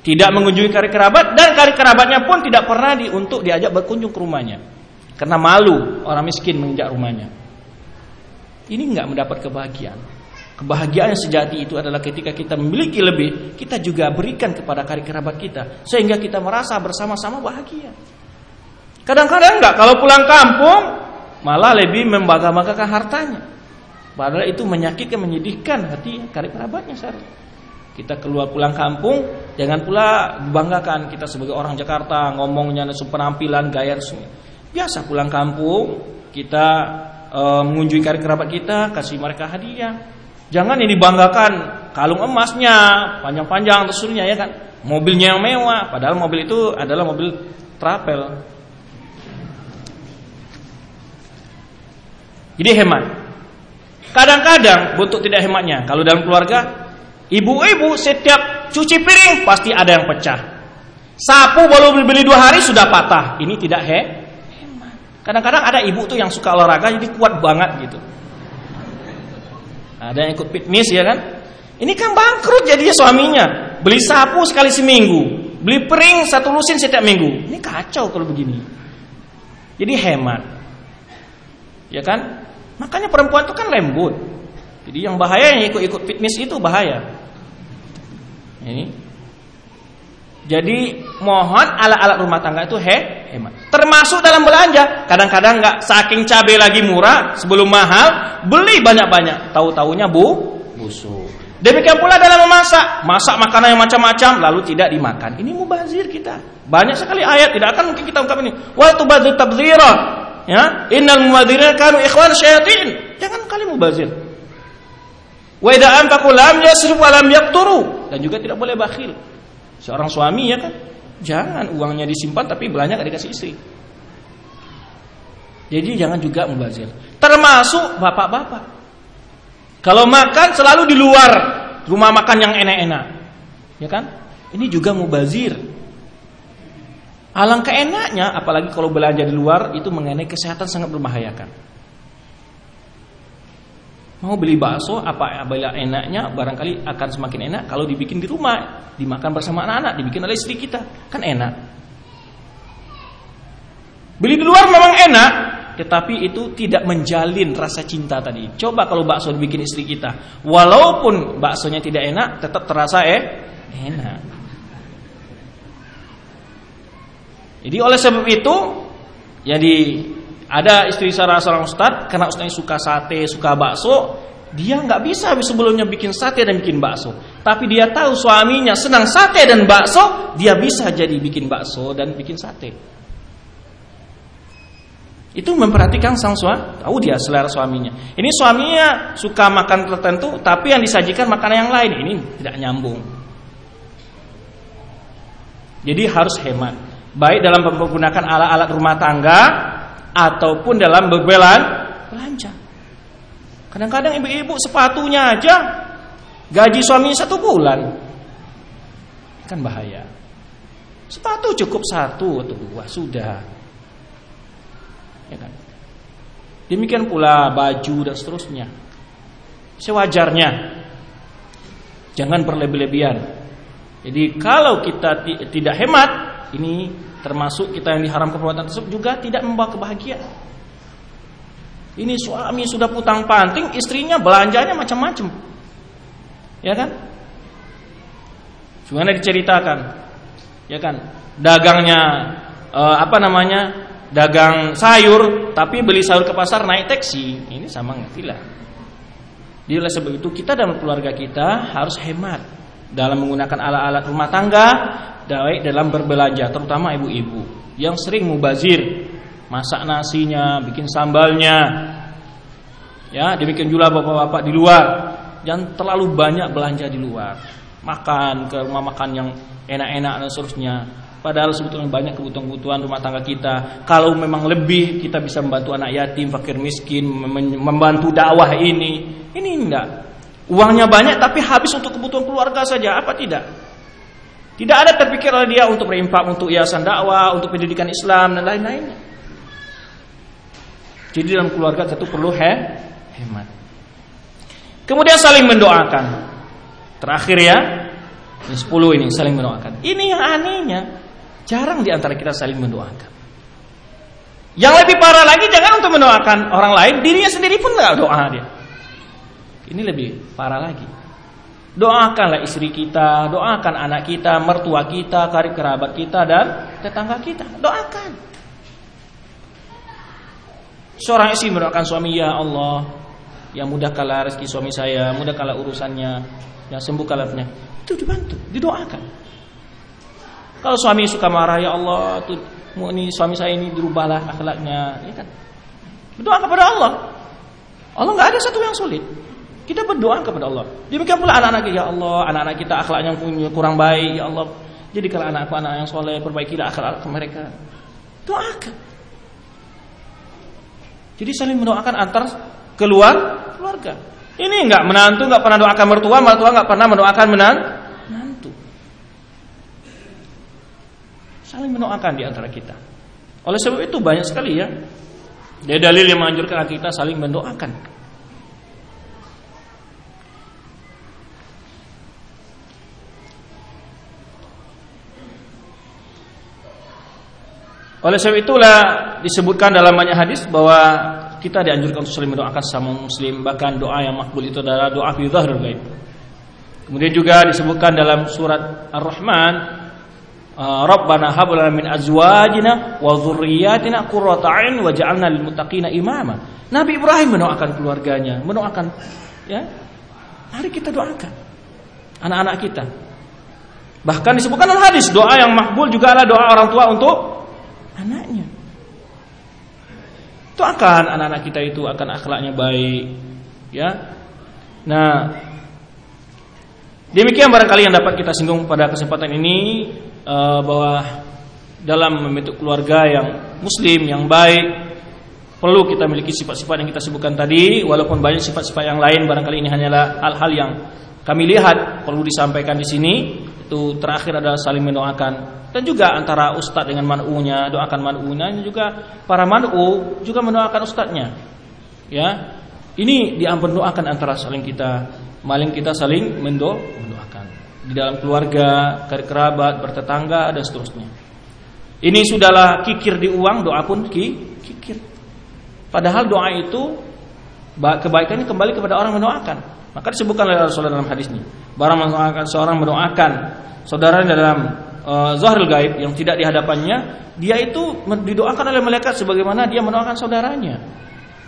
Tidak mengunjungi kari kerabat dan kari kerabatnya pun tidak pernah di, untuk diajak berkunjung ke rumahnya. Karena malu orang miskin menginjak rumahnya. Ini enggak mendapat kebahagiaan. Kebahagiaan yang sejati itu adalah ketika kita memiliki lebih, kita juga berikan kepada kari kerabat kita sehingga kita merasa bersama-sama bahagia. Kadang-kadang enggak kalau pulang kampung malah lebih membangga-banggakan hartanya. Padahal itu menyakitkan, menyedihkan hati karib kerabatnya seharusnya. Kita keluar pulang kampung, jangan pula dibanggakan kita sebagai orang Jakarta ngomongnya penampilan gaya semua. Biasa pulang kampung, kita e, mengunjungi karib kerabat kita, kasih mereka hadiah. Jangan ini dibanggakan kalung emasnya, panjang-panjang tesurnya ya kan. Mobilnya yang mewah, padahal mobil itu adalah mobil travel. Jadi hemat. Kadang-kadang bentuk tidak hematnya. Kalau dalam keluarga, ibu-ibu setiap cuci piring pasti ada yang pecah. Sapu baru beli dua hari sudah patah. Ini tidak he hemat. Kadang-kadang ada ibu tuh yang suka olahraga jadi kuat banget gitu. Ada yang ikut fitness ya kan? Ini kan bangkrut jadinya suaminya. Beli sapu sekali seminggu, beli piring satu lusin setiap minggu. Ini kacau kalau begini. Jadi hemat. Ya kan? Makanya perempuan itu kan lembut. Jadi yang bahaya yang ikut-ikut fitness itu bahaya. Ini. Jadi mohon alat-alat rumah tangga itu he, hemat. Termasuk dalam belanja. Kadang-kadang nggak saking cabai lagi murah sebelum mahal, beli banyak-banyak. Tahu-taunya bu busuk. Demikian pula dalam memasak, masak makanan yang macam-macam lalu tidak dimakan. Ini mubazir kita. Banyak sekali ayat tidak akan mungkin kita ungkap ini. Wa tubadzir tabdzira. Ya, innal mubadzirina kanu ikhwan syayatin. Jangan kali mubazir. Wa idza anfaqu lam yasrifu wa lam yaqturu dan juga tidak boleh bakhil. Seorang suami ya kan, jangan uangnya disimpan tapi belanja enggak dikasih istri. Jadi jangan juga mubazir. Termasuk bapak-bapak. Kalau makan selalu di luar rumah makan yang enak-enak. Ya kan? Ini juga mubazir. Alangkah enaknya apalagi kalau belanja di luar itu mengenai kesehatan sangat berbahayakan. Mau beli bakso apa apabila enaknya barangkali akan semakin enak kalau dibikin di rumah, dimakan bersama anak-anak, dibikin oleh istri kita. Kan enak. Beli di luar memang enak, tetapi itu tidak menjalin rasa cinta tadi. Coba kalau bakso dibikin istri kita, walaupun baksonya tidak enak, tetap terasa eh enak. Jadi oleh sebab itu, jadi ada istri salah seorang ustad karena ustadnya suka sate, suka bakso, dia nggak bisa sebelumnya bikin sate dan bikin bakso. Tapi dia tahu suaminya senang sate dan bakso, dia bisa jadi bikin bakso dan bikin sate. Itu memperhatikan sang suami, tahu dia selera suaminya. Ini suaminya suka makan tertentu, tapi yang disajikan makanan yang lain ini tidak nyambung. Jadi harus hemat baik dalam menggunakan alat-alat rumah tangga ataupun dalam berbelan belanja. Kadang-kadang ibu-ibu sepatunya aja gaji suami satu bulan, kan bahaya. Sepatu cukup satu atau dua sudah, ya kan. Demikian pula baju dan seterusnya. Sewajarnya, jangan berlebih-lebihan. Jadi kalau kita tidak hemat, ini termasuk kita yang diharamkan perbuatan tersebut juga tidak membawa kebahagiaan. Ini suami sudah putang panting, istrinya belanjanya macam-macam. Ya kan? Gimana diceritakan? Ya kan? Dagangnya eh, apa namanya? Dagang sayur, tapi beli sayur ke pasar naik taksi. Ini sama ngerti lah. Jadi oleh sebab itu kita dalam keluarga kita harus hemat dalam menggunakan alat-alat rumah tangga baik dalam berbelanja terutama ibu-ibu yang sering mubazir masak nasinya bikin sambalnya ya demikian juga bapak-bapak di luar jangan terlalu banyak belanja di luar. Makan ke rumah makan yang enak-enak dan seterusnya. Padahal sebetulnya banyak kebutuhan-kebutuhan rumah tangga kita. Kalau memang lebih kita bisa membantu anak yatim fakir miskin membantu dakwah ini. Ini enggak. Uangnya banyak tapi habis untuk kebutuhan keluarga saja. Apa tidak tidak ada terpikir oleh dia untuk berinfak untuk yayasan dakwah, untuk pendidikan Islam dan lain-lainnya. Jadi dalam keluarga tentu perlu he, hemat. Kemudian saling mendoakan. Terakhir ya, ini 10 ini saling mendoakan. Ini yang anehnya, jarang di antara kita saling mendoakan. Yang lebih parah lagi jangan untuk mendoakan orang lain, dirinya sendiri pun nggak doa dia. Ini lebih parah lagi. Doakanlah istri kita, doakan anak kita, mertua kita, karib kerabat kita dan tetangga kita. Doakan. Seorang istri mendoakan suami, ya Allah, yang mudahkanlah rezeki suami saya, mudahkanlah urusannya, yang sembuhkanlah penyakit. Itu dibantu, didoakan. Kalau suami suka marah, ya Allah, tuh ini suami saya ini dirubahlah akhlaknya, ya kan? Berdoa kepada Allah. Allah nggak ada satu yang sulit. Kita berdoa kepada Allah. Demikian pula anak-anak kita, ya Allah, anak-anak kita akhlaknya kurang baik, ya Allah. Jadi kalau anakku anak yang soleh, perbaikilah akhlak mereka. Doakan. Jadi saling mendoakan antar keluar keluarga. Ini enggak menantu enggak pernah doakan mertua, mertua enggak pernah mendoakan menantu. Saling mendoakan di antara kita. Oleh sebab itu banyak sekali ya. Dari dalil yang menganjurkan kita saling mendoakan. Oleh sebab itulah disebutkan dalam banyak hadis bahwa kita dianjurkan untuk saling mendoakan sama muslim bahkan doa yang makbul itu adalah doa fi dhahril ghaib. Kemudian juga disebutkan dalam surat Ar-Rahman uh, Rabbana hab lana min azwajina wa dhurriyyatina qurrata a'yun waj'alna lil muttaqina imama. Nabi Ibrahim mendoakan keluarganya, mendoakan ya. Mari kita doakan anak-anak kita. Bahkan disebutkan dalam hadis doa yang makbul juga adalah doa orang tua untuk anaknya. Itu akan anak-anak kita itu akan akhlaknya baik, ya. Nah, demikian barangkali yang dapat kita singgung pada kesempatan ini uh, bahwa dalam membentuk keluarga yang muslim yang baik perlu kita miliki sifat-sifat yang kita sebutkan tadi walaupun banyak sifat-sifat yang lain barangkali ini hanyalah hal-hal yang kami lihat perlu disampaikan di sini itu terakhir adalah saling mendoakan. Dan juga antara ustadz dengan man'unya doakan man'unya juga para man'u juga mendoakan ustadznya. Ya ini diampun doakan antara saling kita maling kita saling mendo mendoakan. Di dalam keluarga kerabat bertetangga dan seterusnya. Ini sudahlah kikir di uang doa pun ki, kikir. Padahal doa itu kebaikannya kembali kepada orang mendoakan maka disebutkan oleh Rasulullah dalam hadis ini barang seorang mendoakan saudaranya dalam uh, zahril gaib yang tidak di hadapannya, dia itu didoakan oleh malaikat sebagaimana dia mendoakan saudaranya.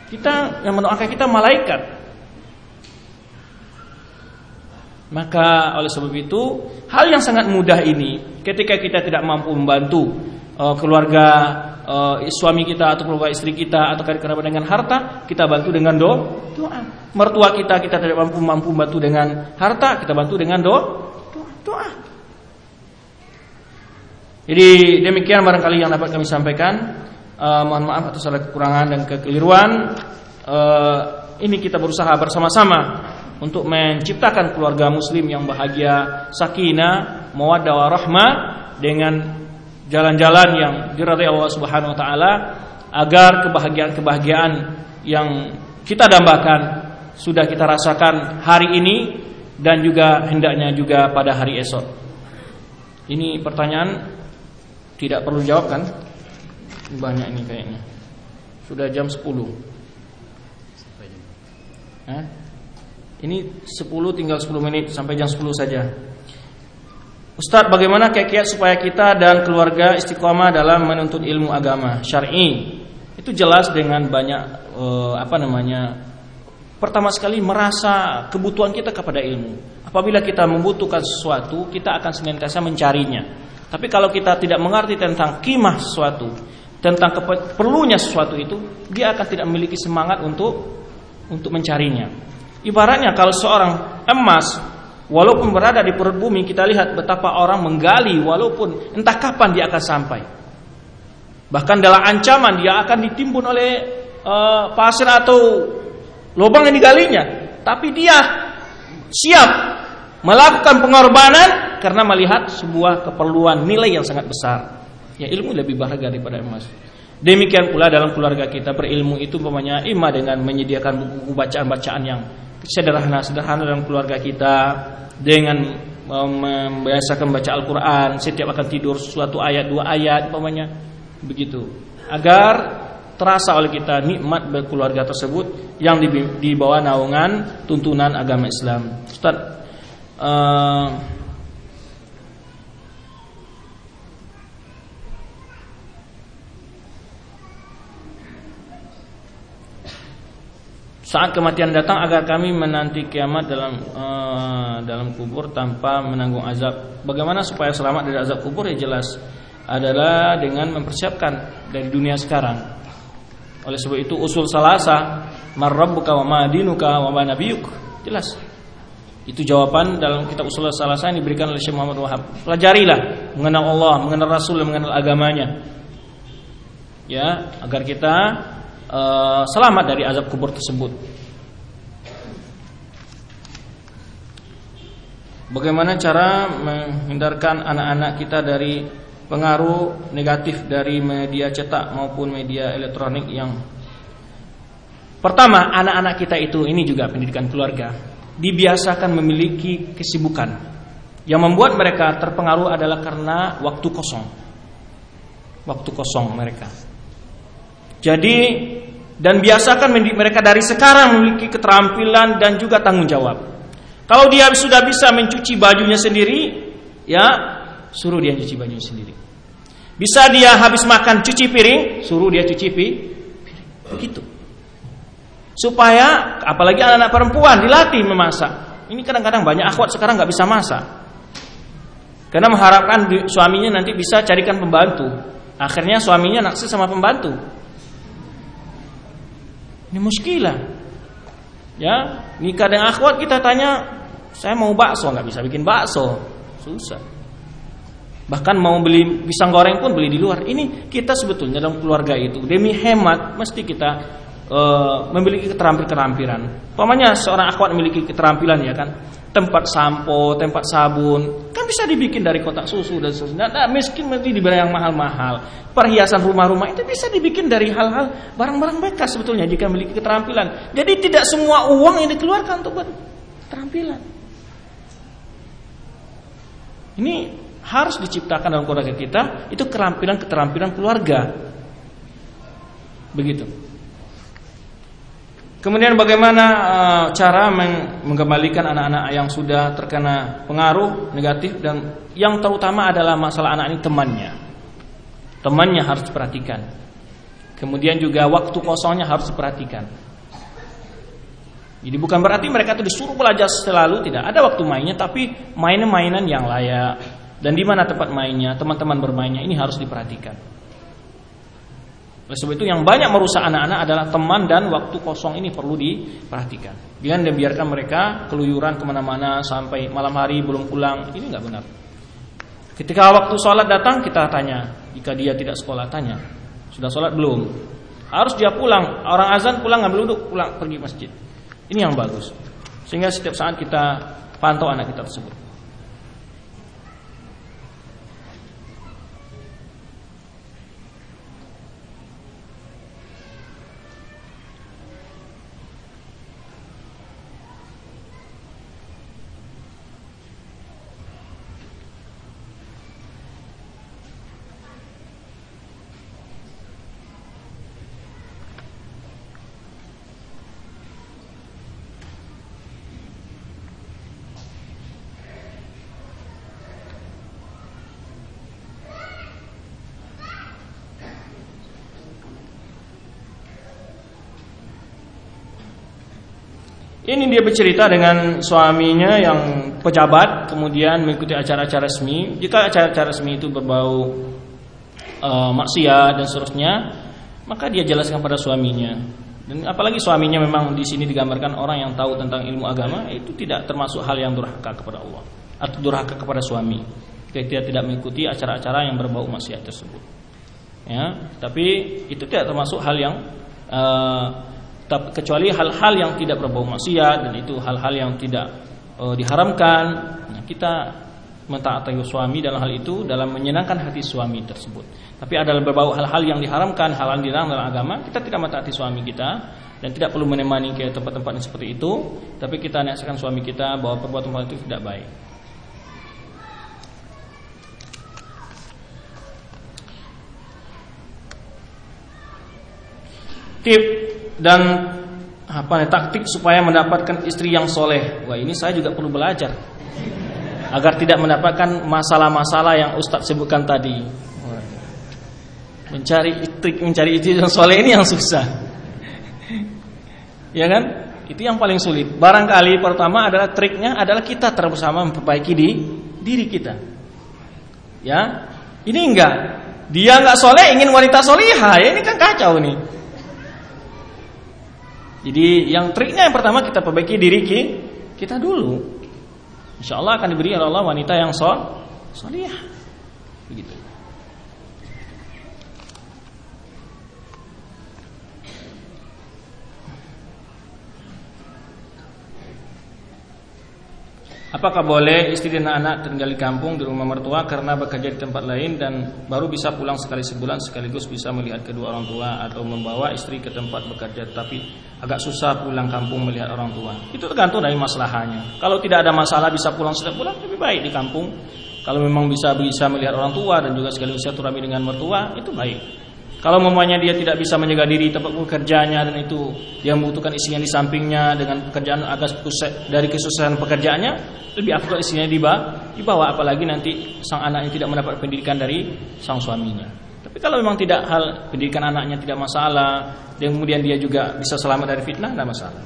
Kita yang mendoakan kita malaikat. Maka oleh sebab itu hal yang sangat mudah ini ketika kita tidak mampu membantu uh, keluarga uh, suami kita atau keluarga istri kita atau kerabat dengan harta, kita bantu dengan do doa. Mertua kita kita tidak mampu mampu bantu dengan harta, kita bantu dengan do doa. doa. Jadi demikian barangkali yang dapat kami sampaikan. Uh, mohon maaf atas segala kekurangan dan kekeliruan. Uh, ini kita berusaha bersama-sama untuk menciptakan keluarga muslim yang bahagia, sakinah, mawaddah warahmah dengan jalan-jalan yang diridhai Allah Subhanahu wa taala agar kebahagiaan-kebahagiaan yang kita dambakan sudah kita rasakan hari ini dan juga hendaknya juga pada hari esok. Ini pertanyaan tidak perlu jawab kan? Banyak ini kayaknya. Sudah jam 10. Hah? Ini 10 tinggal 10 menit sampai jam 10 saja. Ustadz, bagaimana kiat supaya kita dan keluarga istiqomah dalam menuntut ilmu agama syar'i? Itu jelas dengan banyak eh, apa namanya? Pertama sekali merasa kebutuhan kita kepada ilmu. Apabila kita membutuhkan sesuatu, kita akan senantiasa mencarinya. Tapi kalau kita tidak mengerti tentang kimah sesuatu, tentang perlunya sesuatu itu, dia akan tidak memiliki semangat untuk untuk mencarinya. Ibaratnya kalau seorang emas walaupun berada di perut bumi kita lihat betapa orang menggali walaupun entah kapan dia akan sampai. Bahkan dalam ancaman dia akan ditimbun oleh uh, pasir atau lubang yang digalinya, tapi dia siap melakukan pengorbanan karena melihat sebuah keperluan nilai yang sangat besar. Ya ilmu lebih berharga daripada emas. Demikian pula dalam keluarga kita berilmu itu umpamanya ima dengan menyediakan buku-buku bacaan-bacaan yang sederhana-sederhana dalam keluarga kita dengan membiasakan baca Al-Qur'an setiap akan tidur suatu ayat dua ayat umpamanya begitu agar terasa oleh kita nikmat berkeluarga tersebut yang di, di bawah naungan tuntunan agama Islam. Ustaz uh, saat kematian datang agar kami menanti kiamat dalam uh, dalam kubur tanpa menanggung azab. Bagaimana supaya selamat dari azab kubur ya jelas adalah dengan mempersiapkan dari dunia sekarang. Oleh sebab itu usul salasa marrabbuka wa madinuka wa ma nabiyuk jelas. Itu jawaban dalam kitab usul salasa yang diberikan oleh Syekh Muhammad Wahab. Pelajarilah mengenal Allah, mengenal Rasul, mengenal agamanya. Ya, agar kita uh, selamat dari azab kubur tersebut. Bagaimana cara menghindarkan anak-anak kita dari pengaruh negatif dari media cetak maupun media elektronik yang Pertama, anak-anak kita itu ini juga pendidikan keluarga dibiasakan memiliki kesibukan. Yang membuat mereka terpengaruh adalah karena waktu kosong. Waktu kosong mereka. Jadi dan biasakan mereka dari sekarang memiliki keterampilan dan juga tanggung jawab. Kalau dia sudah bisa mencuci bajunya sendiri, ya suruh dia cuci bajunya sendiri. Bisa dia habis makan cuci piring, suruh dia cuci piring. Begitu. Supaya apalagi anak-anak perempuan dilatih memasak. Ini kadang-kadang banyak akhwat sekarang nggak bisa masak. Karena mengharapkan suaminya nanti bisa carikan pembantu. Akhirnya suaminya naksir sama pembantu. Ini muskilah. Ya, nikah dengan akhwat kita tanya, saya mau bakso nggak bisa bikin bakso, susah. Bahkan mau beli pisang goreng pun beli di luar. Ini kita sebetulnya dalam keluarga itu demi hemat mesti kita uh, memiliki keterampilan-keterampilan. Pokoknya seorang akhwat memiliki keterampilan ya kan tempat sampo, tempat sabun, kan bisa dibikin dari kotak susu dan seterusnya. Nah, miskin mesti dibeli yang mahal-mahal. Perhiasan rumah-rumah itu bisa dibikin dari hal-hal barang-barang bekas sebetulnya jika memiliki keterampilan. Jadi tidak semua uang yang dikeluarkan untuk buat keterampilan. Ini harus diciptakan dalam keluarga kita itu keterampilan-keterampilan keluarga. Begitu. Kemudian bagaimana uh, cara mengembalikan anak-anak yang sudah terkena pengaruh negatif dan yang terutama adalah masalah anak ini temannya. Temannya harus diperhatikan. Kemudian juga waktu kosongnya harus diperhatikan. Jadi bukan berarti mereka itu disuruh belajar selalu tidak ada waktu mainnya tapi mainan mainan yang layak dan di mana tempat mainnya, teman-teman bermainnya ini harus diperhatikan. Oleh sebab itu yang banyak merusak anak-anak adalah teman dan waktu kosong ini perlu diperhatikan. Jangan dibiarkan mereka keluyuran ke mana-mana sampai malam hari belum pulang. Ini nggak benar. Ketika waktu sholat datang kita tanya. Jika dia tidak sekolah tanya. Sudah sholat belum? Harus dia pulang. Orang azan pulang ngambil duduk pulang pergi masjid. Ini yang bagus. Sehingga setiap saat kita pantau anak kita tersebut. Ini dia bercerita dengan suaminya yang pejabat, kemudian mengikuti acara-acara resmi. Jika acara-acara resmi itu berbau uh, maksiat dan seterusnya, maka dia jelaskan pada suaminya. Dan apalagi suaminya memang di sini digambarkan orang yang tahu tentang ilmu agama, itu tidak termasuk hal yang durhaka kepada Allah atau durhaka kepada suami. Ketika tidak mengikuti acara-acara yang berbau maksiat tersebut. Ya, tapi itu tidak termasuk hal yang uh, kecuali hal-hal yang tidak berbau maksiat dan itu hal-hal yang tidak uh, diharamkan. Nah, kita mentaati suami dalam hal itu dalam menyenangkan hati suami tersebut. Tapi adalah berbau hal-hal yang diharamkan, hal-hal yang dilarang dalam agama, kita tidak mentaati suami kita dan tidak perlu menemani ke tempat-tempat yang seperti itu, tapi kita nasihatkan suami kita bahwa perbuatan itu tidak baik. Tip dan apa nih taktik supaya mendapatkan istri yang soleh. Wah ini saya juga perlu belajar agar tidak mendapatkan masalah-masalah yang Ustadz sebutkan tadi. Mencari trik mencari istri yang soleh ini yang susah. ya kan? Itu yang paling sulit. Barangkali pertama adalah triknya adalah kita bersama memperbaiki di diri kita. Ya, ini enggak. Dia enggak soleh ingin wanita solihah. Ya ini kan kacau nih. Jadi yang triknya yang pertama kita perbaiki diri kita dulu. Insya Allah akan diberi oleh Allah wanita yang sol, solihah. Begitu. Apakah boleh istri dan anak tinggal di kampung di rumah mertua karena bekerja di tempat lain dan baru bisa pulang sekali sebulan sekaligus bisa melihat kedua orang tua atau membawa istri ke tempat bekerja tapi agak susah pulang kampung melihat orang tua. Itu tergantung dari masalahnya. Kalau tidak ada masalah bisa pulang setiap bulan lebih baik di kampung. Kalau memang bisa bisa melihat orang tua dan juga sekaligus silaturahmi dengan mertua itu baik. Kalau mamanya dia tidak bisa menjaga diri tempat bekerjanya dan itu dia membutuhkan isinya di sampingnya dengan pekerjaan agak dari kesusahan pekerjaannya, lebih afdal isinya dibawa, dibawa apalagi nanti sang anaknya tidak mendapat pendidikan dari sang suaminya. Tapi kalau memang tidak hal pendidikan anaknya tidak masalah dan kemudian dia juga bisa selamat dari fitnah, tidak masalah.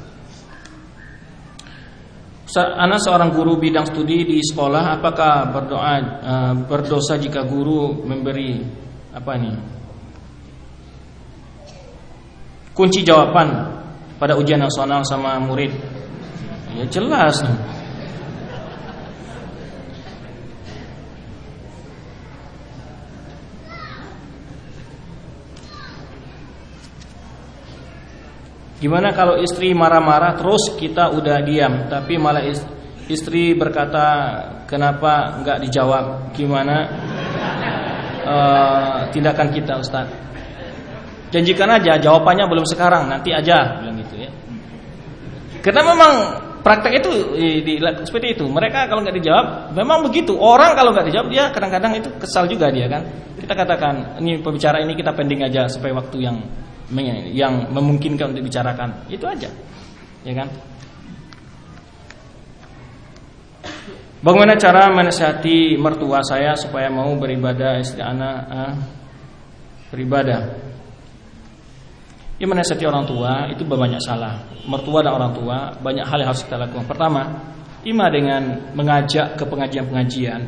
Anak seorang guru bidang studi di sekolah, apakah berdoa uh, berdosa jika guru memberi apa ini kunci jawaban pada ujian nasional sama murid? Ya jelas. Gimana kalau istri marah-marah terus kita udah diam, tapi malah istri berkata kenapa nggak dijawab? Gimana uh, tindakan kita, Ustaz? Janjikan aja jawabannya belum sekarang, nanti aja bilang gitu ya. Karena memang praktek itu di, seperti itu. Mereka kalau nggak dijawab, memang begitu. Orang kalau nggak dijawab dia kadang-kadang itu kesal juga dia kan. Kita katakan ini pembicara ini kita pending aja supaya waktu yang yang memungkinkan untuk dibicarakan. Itu aja. Ya kan? Bagaimana cara menasihati mertua saya supaya mau beribadah istri anak ah, beribadah? Ya menasihati orang tua itu banyak salah. Mertua dan orang tua banyak hal yang harus kita lakukan. Pertama, ima dengan mengajak ke pengajian-pengajian.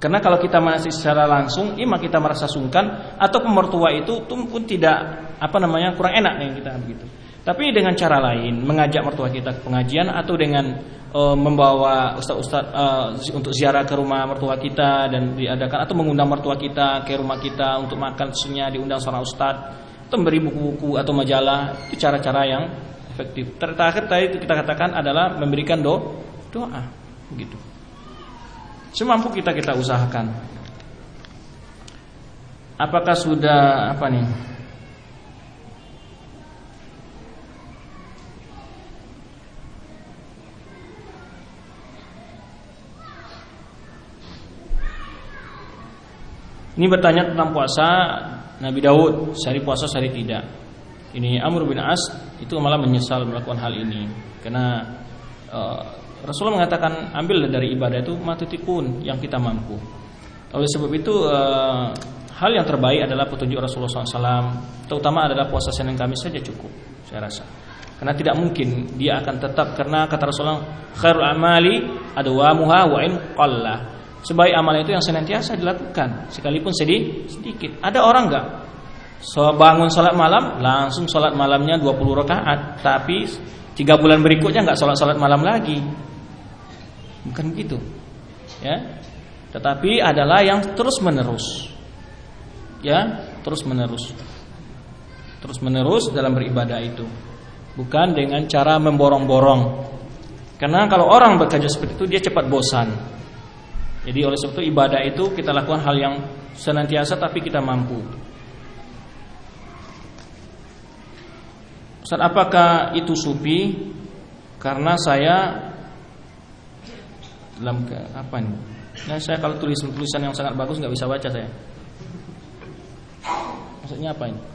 Karena kalau kita menasihati secara langsung, ima kita merasa sungkan atau mertua itu pun tidak apa namanya kurang enak dengan kita begitu. Tapi dengan cara lain, mengajak mertua kita ke pengajian atau dengan uh, membawa ustaz-ustaz uh, untuk ziarah ke rumah mertua kita dan diadakan atau mengundang mertua kita ke rumah kita untuk makan sunya diundang seorang ustaz atau memberi buku-buku atau majalah itu cara-cara yang efektif. Terakhir tadi kita katakan adalah memberikan do doa, begitu. Semampu kita kita usahakan. Apakah sudah apa nih? Ini bertanya tentang puasa Nabi Daud sehari puasa sehari tidak. Ini Amr bin As itu malah menyesal melakukan hal ini karena uh, Rasulullah mengatakan ambil dari ibadah itu matutikun yang kita mampu. Oleh sebab itu uh, hal yang terbaik adalah petunjuk Rasulullah SAW, terutama adalah puasa Senin Kamis saja cukup, saya rasa. Karena tidak mungkin dia akan tetap karena kata Rasulullah khairul amali adwamuha wa in qallah sebaik amal itu yang senantiasa dilakukan sekalipun sedih sedikit. Ada orang enggak so, bangun sholat malam langsung sholat malamnya 20 rakaat tapi tiga bulan berikutnya enggak sholat sholat malam lagi. Bukan begitu. Ya. Tetapi adalah yang terus menerus. Ya, terus menerus. Terus menerus dalam beribadah itu. Bukan dengan cara memborong-borong. Karena kalau orang bekerja seperti itu dia cepat bosan. Jadi oleh sebab itu ibadah itu kita lakukan hal yang senantiasa tapi kita mampu. Ustaz, apakah itu sufi? Karena saya dalam ke, apa nih? Nah, saya kalau tulis tulisan yang sangat bagus nggak bisa baca saya. Maksudnya apa ini?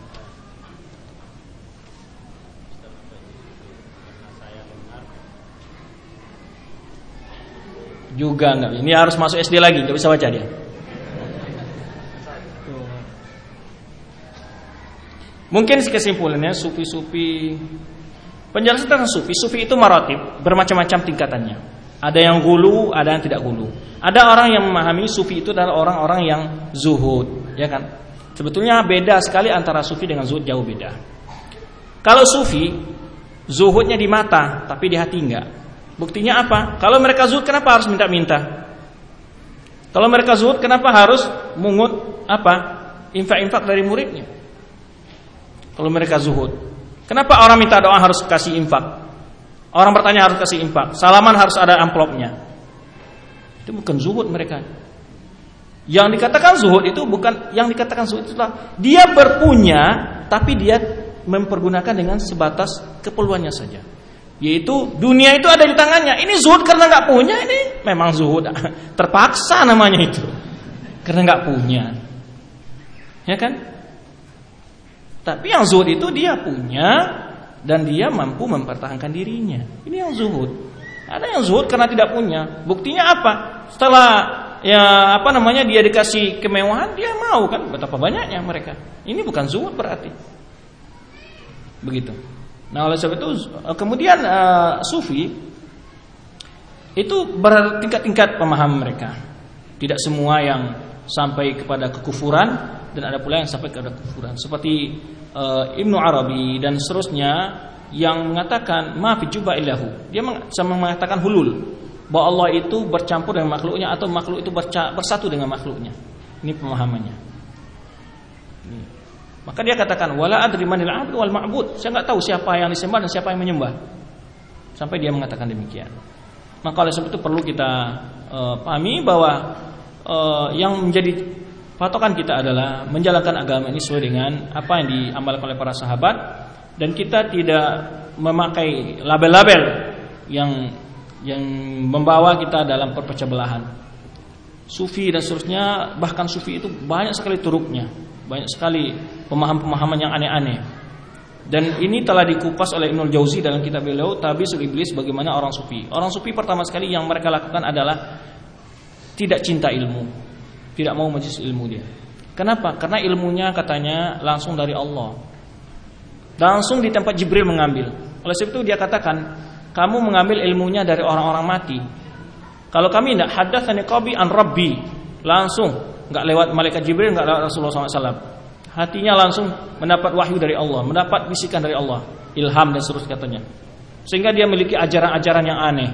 Juga nggak. Ini harus masuk SD lagi, nggak bisa baca dia. Mungkin kesimpulannya sufi-sufi penjelasan tentang sufi, sufi itu maratib, bermacam-macam tingkatannya. Ada yang gulu, ada yang tidak gulu. Ada orang yang memahami sufi itu adalah orang-orang yang zuhud, ya kan? Sebetulnya beda sekali antara sufi dengan zuhud jauh beda. Kalau sufi zuhudnya di mata, tapi di hati enggak. Buktinya apa? Kalau mereka zuhud kenapa harus minta-minta? Kalau mereka zuhud kenapa harus mungut apa? Infak-infak dari muridnya? Kalau mereka zuhud. Kenapa orang minta doa harus kasih infak? Orang bertanya harus kasih infak. Salaman harus ada amplopnya. Itu bukan zuhud mereka. Yang dikatakan zuhud itu bukan yang dikatakan zuhud itu itulah dia berpunya tapi dia mempergunakan dengan sebatas keperluannya saja. Yaitu dunia itu ada di tangannya. Ini zuhud karena nggak punya ini memang zuhud terpaksa namanya itu. Karena nggak punya. Ya kan? Tapi yang zuhud itu dia punya dan dia mampu mempertahankan dirinya. Ini yang zuhud. Ada yang zuhud karena tidak punya. Buktinya apa? Setelah ya apa namanya dia dikasih kemewahan dia mau kan betapa banyaknya mereka. Ini bukan zuhud berarti. Begitu. Nah oleh sebab itu kemudian uh, sufi itu bertingkat-tingkat pemahaman mereka. Tidak semua yang sampai kepada kekufuran dan ada pula yang sampai kepada kekufuran. Seperti uh, Ibnu Arabi dan seterusnya yang mengatakan ma fi ilahu. Dia sama mengatakan hulul bahwa Allah itu bercampur dengan makhluknya atau makhluk itu bersatu dengan makhluknya. Ini pemahamannya. Maka dia katakan wala adri manil abd wal ma'bud. Saya nggak tahu siapa yang disembah dan siapa yang menyembah. Sampai dia mengatakan demikian. Maka oleh sebab itu perlu kita uh, pahami bahwa uh, yang menjadi Patokan kita adalah menjalankan agama ini sesuai dengan apa yang diamalkan oleh para sahabat dan kita tidak memakai label-label yang yang membawa kita dalam perpecah belahan. Sufi dan seterusnya bahkan sufi itu banyak sekali turuknya, banyak sekali pemahaman-pemahaman yang aneh-aneh. Dan ini telah dikupas oleh Ibnul Jauzi dalam kitab beliau Tabisul Iblis bagaimana orang sufi. Orang sufi pertama sekali yang mereka lakukan adalah tidak cinta ilmu, tidak mau majlis ilmu dia. Kenapa? Karena ilmunya katanya langsung dari Allah. Langsung di tempat Jibril mengambil. Oleh sebab itu dia katakan, kamu mengambil ilmunya dari orang-orang mati. Kalau kami tidak hadatsani qabi an rabbi, langsung nggak lewat malaikat Jibril, nggak lewat Rasulullah SAW. Hatinya langsung mendapat wahyu dari Allah, mendapat bisikan dari Allah, ilham dan seterusnya katanya. Sehingga dia memiliki ajaran-ajaran yang aneh.